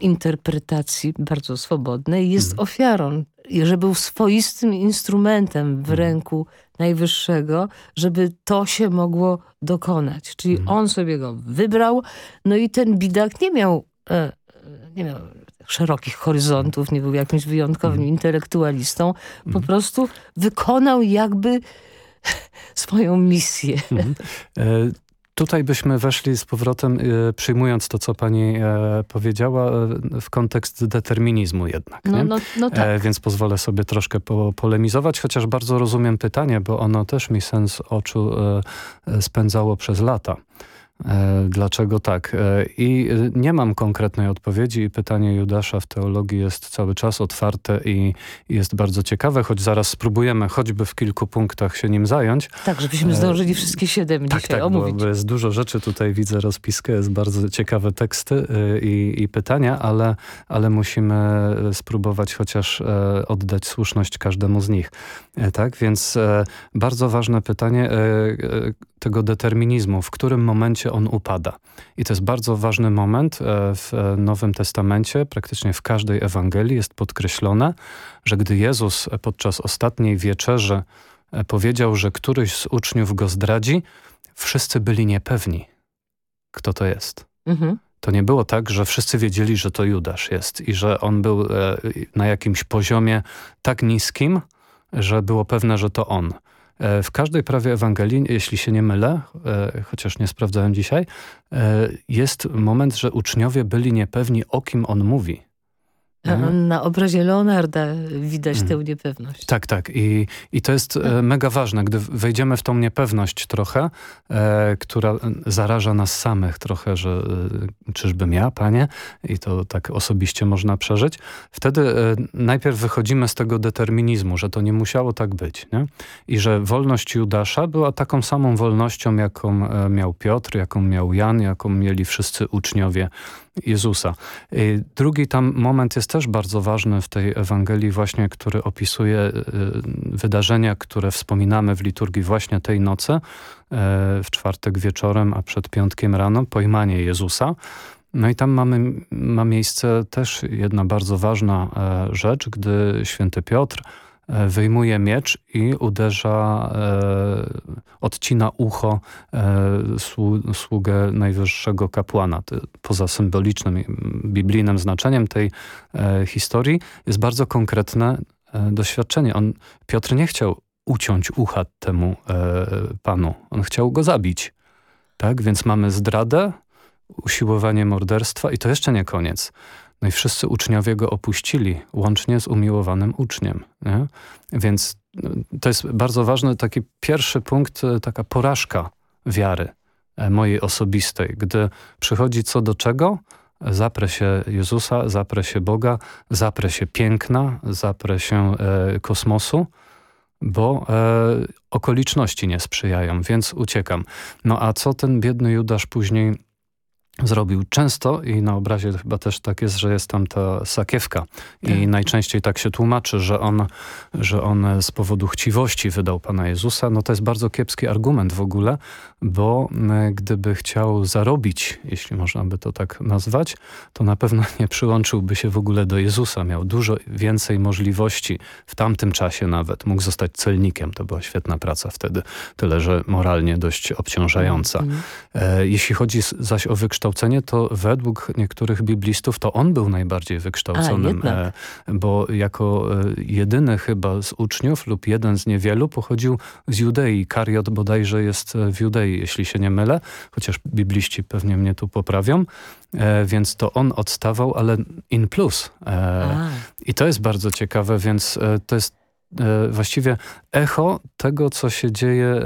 interpretacji bardzo swobodnej jest mhm. ofiarą, że był swoistym instrumentem w mhm. ręku Najwyższego, żeby to się mogło dokonać. Czyli mhm. on sobie go wybrał, no i ten bidak nie miał, e, nie miał szerokich horyzontów, nie był jakimś wyjątkowym mhm. intelektualistą, po mhm. prostu wykonał jakby swoją misję. E, Tutaj byśmy weszli z powrotem, e, przyjmując to, co pani e, powiedziała, e, w kontekst determinizmu jednak. No, no, no tak. Więc pozwolę sobie troszkę po, polemizować, chociaż bardzo rozumiem pytanie, bo ono też mi sens oczu spędzało przez lata. E, dlaczego tak? E, I nie mam konkretnej odpowiedzi i pytanie Judasza w teologii jest cały czas otwarte i jest bardzo ciekawe, choć zaraz spróbujemy choćby w kilku punktach się nim zająć. Tak, żebyśmy e, zdążyli wszystkie siedem tak, dzisiaj tak, omówić. Bo jest dużo rzeczy, tutaj widzę rozpiskę, jest bardzo ciekawe teksty i, i pytania, ale, ale musimy spróbować chociaż oddać słuszność każdemu z nich. Tak, więc bardzo ważne pytanie tego determinizmu, w którym momencie on upada. I to jest bardzo ważny moment e, w Nowym Testamencie, praktycznie w każdej Ewangelii jest podkreślone, że gdy Jezus podczas ostatniej wieczerzy e, powiedział, że któryś z uczniów go zdradzi, wszyscy byli niepewni, kto to jest. Mhm. To nie było tak, że wszyscy wiedzieli, że to Judasz jest i że on był e, na jakimś poziomie tak niskim, że było pewne, że to on. E, w każdej prawie Ewangelii, jeśli się nie mylę, e, chociaż nie sprawdzałem dzisiaj, e, jest moment, że uczniowie byli niepewni, o kim on mówi. Mhm. Na obrazie Leonarda widać mhm. tę niepewność. Tak, tak. I, i to jest e, mega ważne, gdy wejdziemy w tą niepewność trochę, e, która zaraża nas samych trochę, że e, czyżbym ja, panie? I to tak osobiście można przeżyć. Wtedy e, najpierw wychodzimy z tego determinizmu, że to nie musiało tak być. Nie? I że wolność Judasza była taką samą wolnością, jaką e, miał Piotr, jaką miał Jan, jaką mieli wszyscy uczniowie Jezusa. Drugi tam moment jest też bardzo ważny w tej Ewangelii właśnie, który opisuje y, wydarzenia, które wspominamy w liturgii właśnie tej nocy, e, w czwartek wieczorem, a przed piątkiem rano, pojmanie Jezusa. No i tam mamy, ma miejsce też jedna bardzo ważna e, rzecz, gdy święty Piotr E, wyjmuje miecz i uderza, e, odcina ucho e, sługę najwyższego kapłana. Poza symbolicznym, biblijnym znaczeniem tej e, historii jest bardzo konkretne e, doświadczenie. On, Piotr nie chciał uciąć ucha temu e, panu. On chciał go zabić. Tak? Więc mamy zdradę, usiłowanie morderstwa i to jeszcze nie koniec. No i wszyscy uczniowie go opuścili, łącznie z umiłowanym uczniem. Nie? Więc no, to jest bardzo ważny taki pierwszy punkt, e, taka porażka wiary e, mojej osobistej. Gdy przychodzi co do czego, zaprę się Jezusa, zaprę się Boga, zaprę się piękna, zaprę się e, kosmosu, bo e, okoliczności nie sprzyjają, więc uciekam. No a co ten biedny Judasz później zrobił często i na obrazie chyba też tak jest, że jest tam ta sakiewka i Tak. najczęściej tak się tłumaczy, że on, że on z powodu chciwości wydał Pana Jezusa. No to jest bardzo kiepski argument w ogóle, bo m, gdyby chciał zarobić, jeśli można by to tak nazwać, to na pewno nie przyłączyłby się w ogóle do Jezusa. Miał dużo więcej możliwości w tamtym czasie nawet. Mógł zostać celnikiem. To była świetna praca wtedy. Tyle, że moralnie dość obciążająca. Mhm. E, Jeśli chodzi zaś o wykształcenie, to według niektórych biblistów to on był najbardziej A, wykształconym, jednak. e, bo jako e, jedyny chyba z uczniów lub jeden z niewielu pochodził z Judei. Kariot bodajże jest e, w Judei, jeśli się nie mylę, chociaż bibliści pewnie mnie tu poprawią, e, więc to on odstawał, ale in plus. E, I to jest bardzo ciekawe, więc e, to jest e, właściwie echo tego, co się dzieje e,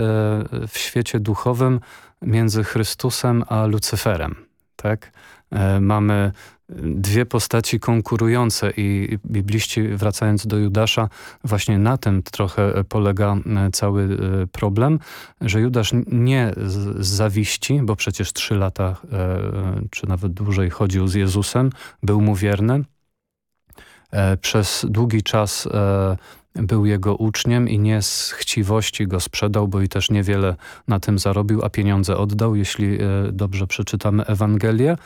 w świecie duchowym między Chrystusem a Lucyferem. Tak? E, Mamy dwie postaci konkurujące i bibliści, wracając do Judasza, właśnie na tym trochę polega e, cały e, problem, że Judasz nie z zawiści, bo przecież trzy lata, e, czy nawet dłużej chodził z Jezusem, był mu wierny, E, Przez długi czas e, był jego uczniem i nie z chciwości go sprzedał, bo i też niewiele na tym zarobił, a pieniądze oddał, jeśli e, dobrze przeczytamy Ewangelię.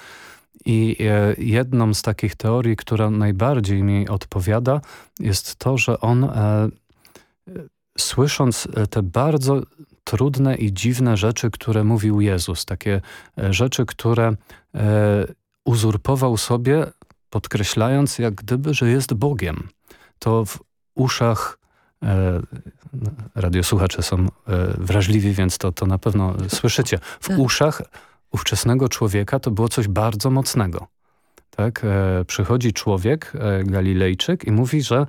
I e, jedną z takich teorii, która najbardziej mi odpowiada, jest to, że on e, słysząc te bardzo trudne i dziwne rzeczy, które mówił Jezus, takie rzeczy, które uzurpował sobie podkreślając jak gdyby, że jest Bogiem. To w uszach, e, radiosłuchacze są e, wrażliwi, więc to, to na pewno słyszycie, w Tak. uszach ówczesnego człowieka to było coś bardzo mocnego. Tak? E, przychodzi człowiek, Galilejczyk i mówi, że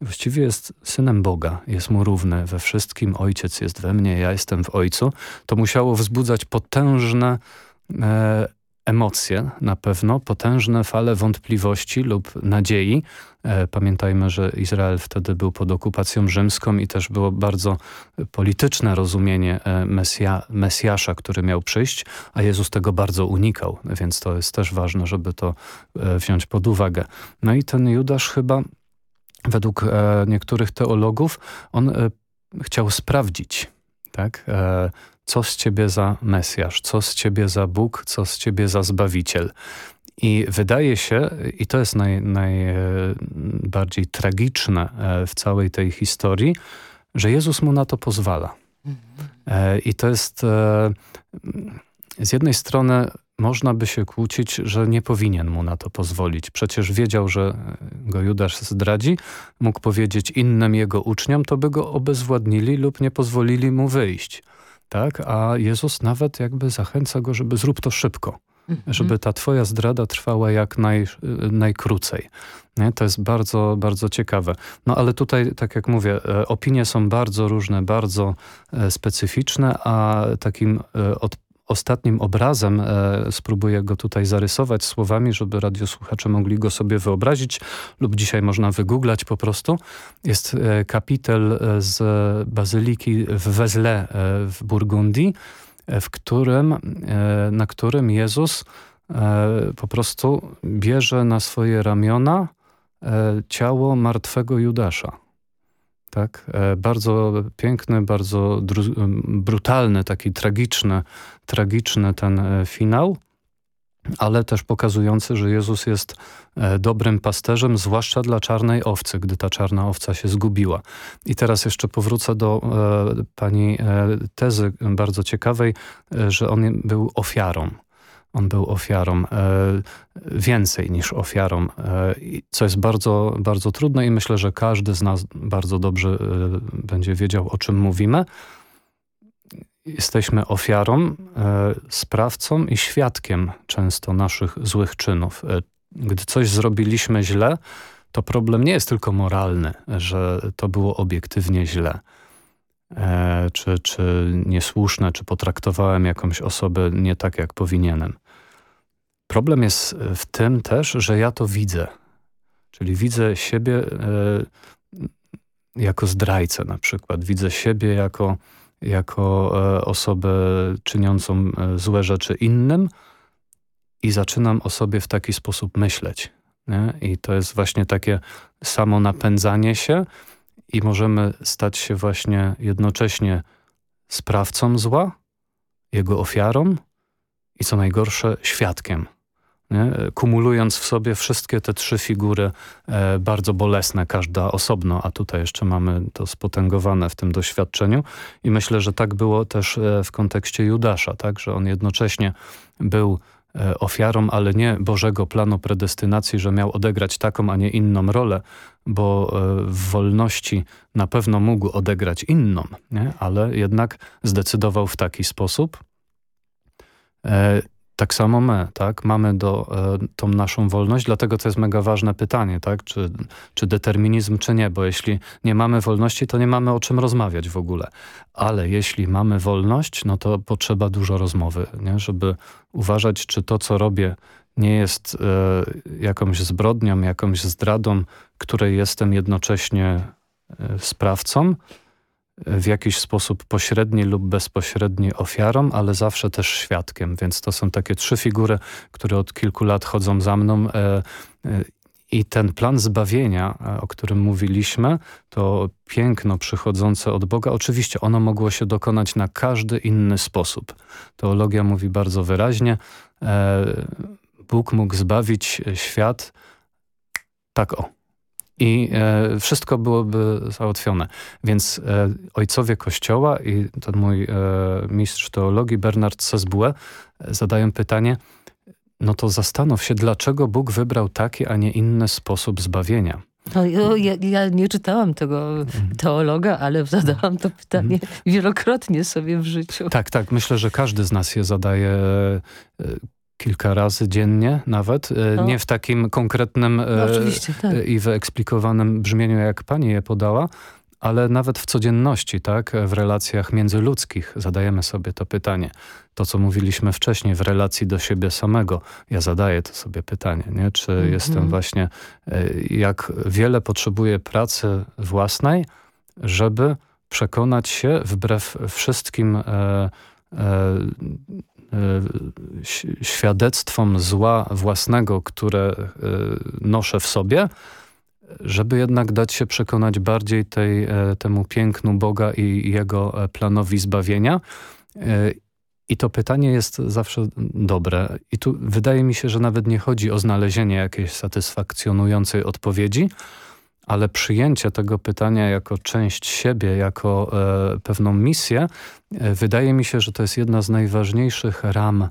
właściwie jest synem Boga, jest mu równy we wszystkim, ojciec jest we mnie, ja jestem w ojcu. To musiało wzbudzać potężne e, emocje na pewno, potężne fale wątpliwości lub nadziei. E, Pamiętajmy, że Izrael wtedy był pod okupacją rzymską i też było bardzo polityczne rozumienie e, Mesja, Mesjasza, który miał przyjść, a Jezus tego bardzo unikał, więc to jest też ważne, żeby to e, wziąć pod uwagę. No i ten Judasz chyba według niektórych teologów, on chciał sprawdzić, tak? Co z ciebie za Mesjasz, co z ciebie za Bóg, co z ciebie za Zbawiciel. I wydaje się, i to jest naj, najbardziej tragiczne e, w całej tej historii, że Jezus mu na to pozwala. E, I to jest e, z jednej strony można by się kłócić, że nie powinien mu na to pozwolić. Przecież wiedział, że go Judasz zdradzi. Mógł powiedzieć innym jego uczniom, to by go obezwładnili lub nie pozwolili mu wyjść. Tak? A Jezus nawet jakby zachęca go, żeby zrób to szybko. Mhm. Żeby ta twoja zdrada trwała jak naj, najkrócej. Nie? To jest bardzo, bardzo ciekawe. No ale tutaj, tak jak mówię, e, opinie są bardzo różne, bardzo e, specyficzne, a takim e, od, ostatnim obrazem, e, spróbuję go tutaj zarysować słowami, żeby radiosłuchacze mogli go sobie wyobrazić lub dzisiaj można wygooglać po prostu. Jest e, kapitel e, z bazyliki w Wezle e, w Burgundii, e, w którym, na którym Jezus po prostu bierze na swoje ramiona ciało martwego Judasza. Tak? E, Bardzo piękny, bardzo m, brutalny, taki tragiczny, tragiczny ten e, finał, ale też pokazujący, że Jezus jest e, dobrym pasterzem, zwłaszcza dla czarnej owcy, gdy ta czarna owca się zgubiła. I teraz jeszcze powrócę do e, pani e, tezy bardzo ciekawej, e, że on był ofiarą. On był ofiarą, e, więcej niż ofiarą, e, co jest bardzo, bardzo trudne i myślę, że każdy z nas bardzo dobrze e, będzie wiedział, o czym mówimy. Jesteśmy ofiarą, sprawcą i świadkiem często naszych złych czynów. Gdy coś zrobiliśmy źle, to problem nie jest tylko moralny, że to było obiektywnie źle, czy, czy niesłuszne, czy potraktowałem jakąś osobę nie tak, jak powinienem. Problem jest w tym też, że ja to widzę. Czyli widzę siebie e, jako zdrajcę na przykład. Widzę siebie jako, jako e, osobę czyniącą e, złe rzeczy innym i zaczynam o sobie w taki sposób myśleć. Nie? I to jest właśnie takie samo napędzanie się i możemy stać się właśnie jednocześnie sprawcą zła, jego ofiarą i co najgorsze świadkiem. Nie? Kumulując w sobie wszystkie te trzy figury e, bardzo bolesne, każda osobno, a tutaj jeszcze mamy to spotęgowane w tym doświadczeniu i myślę, że tak było też e, w kontekście Judasza, tak? że on jednocześnie był ofiarą, ale nie Bożego planu predestynacji, że miał odegrać taką, a nie inną rolę, bo e, w wolności na pewno mógł odegrać inną, nie? ale jednak zdecydował w taki sposób. Tak samo my, tak? Mamy do, e, tą naszą wolność, dlatego to jest mega ważne pytanie, tak? Czy, czy determinizm, czy nie, bo jeśli nie mamy wolności, to nie mamy o czym rozmawiać w ogóle. Ale jeśli mamy wolność, no to potrzeba dużo rozmowy, nie? żeby uważać, czy to, co robię, nie jest e, jakąś zbrodnią, jakąś zdradą, której jestem jednocześnie e, sprawcą, w jakiś sposób pośredni lub bezpośredni ofiarą, ale zawsze też świadkiem. Więc to są takie trzy figury, które od kilku lat chodzą za mną. E, e, I ten plan zbawienia, e, o którym mówiliśmy, to piękno przychodzące od Boga, oczywiście ono mogło się dokonać na każdy inny sposób. Teologia mówi bardzo wyraźnie, Bóg mógł zbawić świat tak o, i e, wszystko byłoby załatwione. Więc e, ojcowie Kościoła i ten mój e, mistrz teologii Bernard Sesbue zadają pytanie, no to zastanów się, dlaczego Bóg wybrał taki, a nie inny sposób zbawienia. No, ja, ja, nie czytałam tego mhm. teologa, ale zadałam to pytanie mhm. wielokrotnie sobie w życiu. Tak, tak. Myślę, że każdy z nas je zadaje e, kilka razy dziennie nawet, e, no. nie w takim konkretnym e, no, tak. i wyeksplikowanym brzmieniu, jak pani je podała, ale nawet w codzienności, tak, w relacjach międzyludzkich zadajemy sobie to pytanie. To, co mówiliśmy wcześniej, w relacji do siebie samego. Ja zadaję to sobie pytanie, nie? czy mm -hmm. jestem właśnie, e, jak wiele potrzebuję pracy własnej, żeby przekonać się wbrew wszystkim e, e, E, świadectwom zła własnego, które e, noszę w sobie, żeby jednak dać się przekonać bardziej tej, e, temu pięknu Boga i Jego planowi zbawienia. I to pytanie jest zawsze dobre. I tu wydaje mi się, że nawet nie chodzi o znalezienie jakiejś satysfakcjonującej odpowiedzi, ale przyjęcie tego pytania jako część siebie, jako e, pewną misję, e, wydaje mi się, że to jest jedna z najważniejszych ram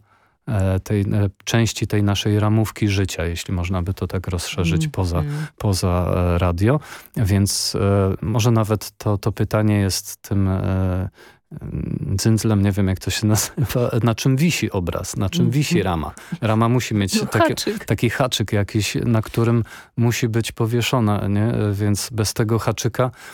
e, tej e, części tej naszej ramówki życia, jeśli można by to tak rozszerzyć mm, poza, mm. poza e, radio. Więc e, może nawet to, to pytanie jest tym dzyndzlem, nie wiem jak to się nazywa, na czym wisi obraz, na czym mhm. wisi rama. Rama musi mieć no, takie, haczyk. taki haczyk jakiś, na którym musi być powieszona, nie? więc bez tego haczyka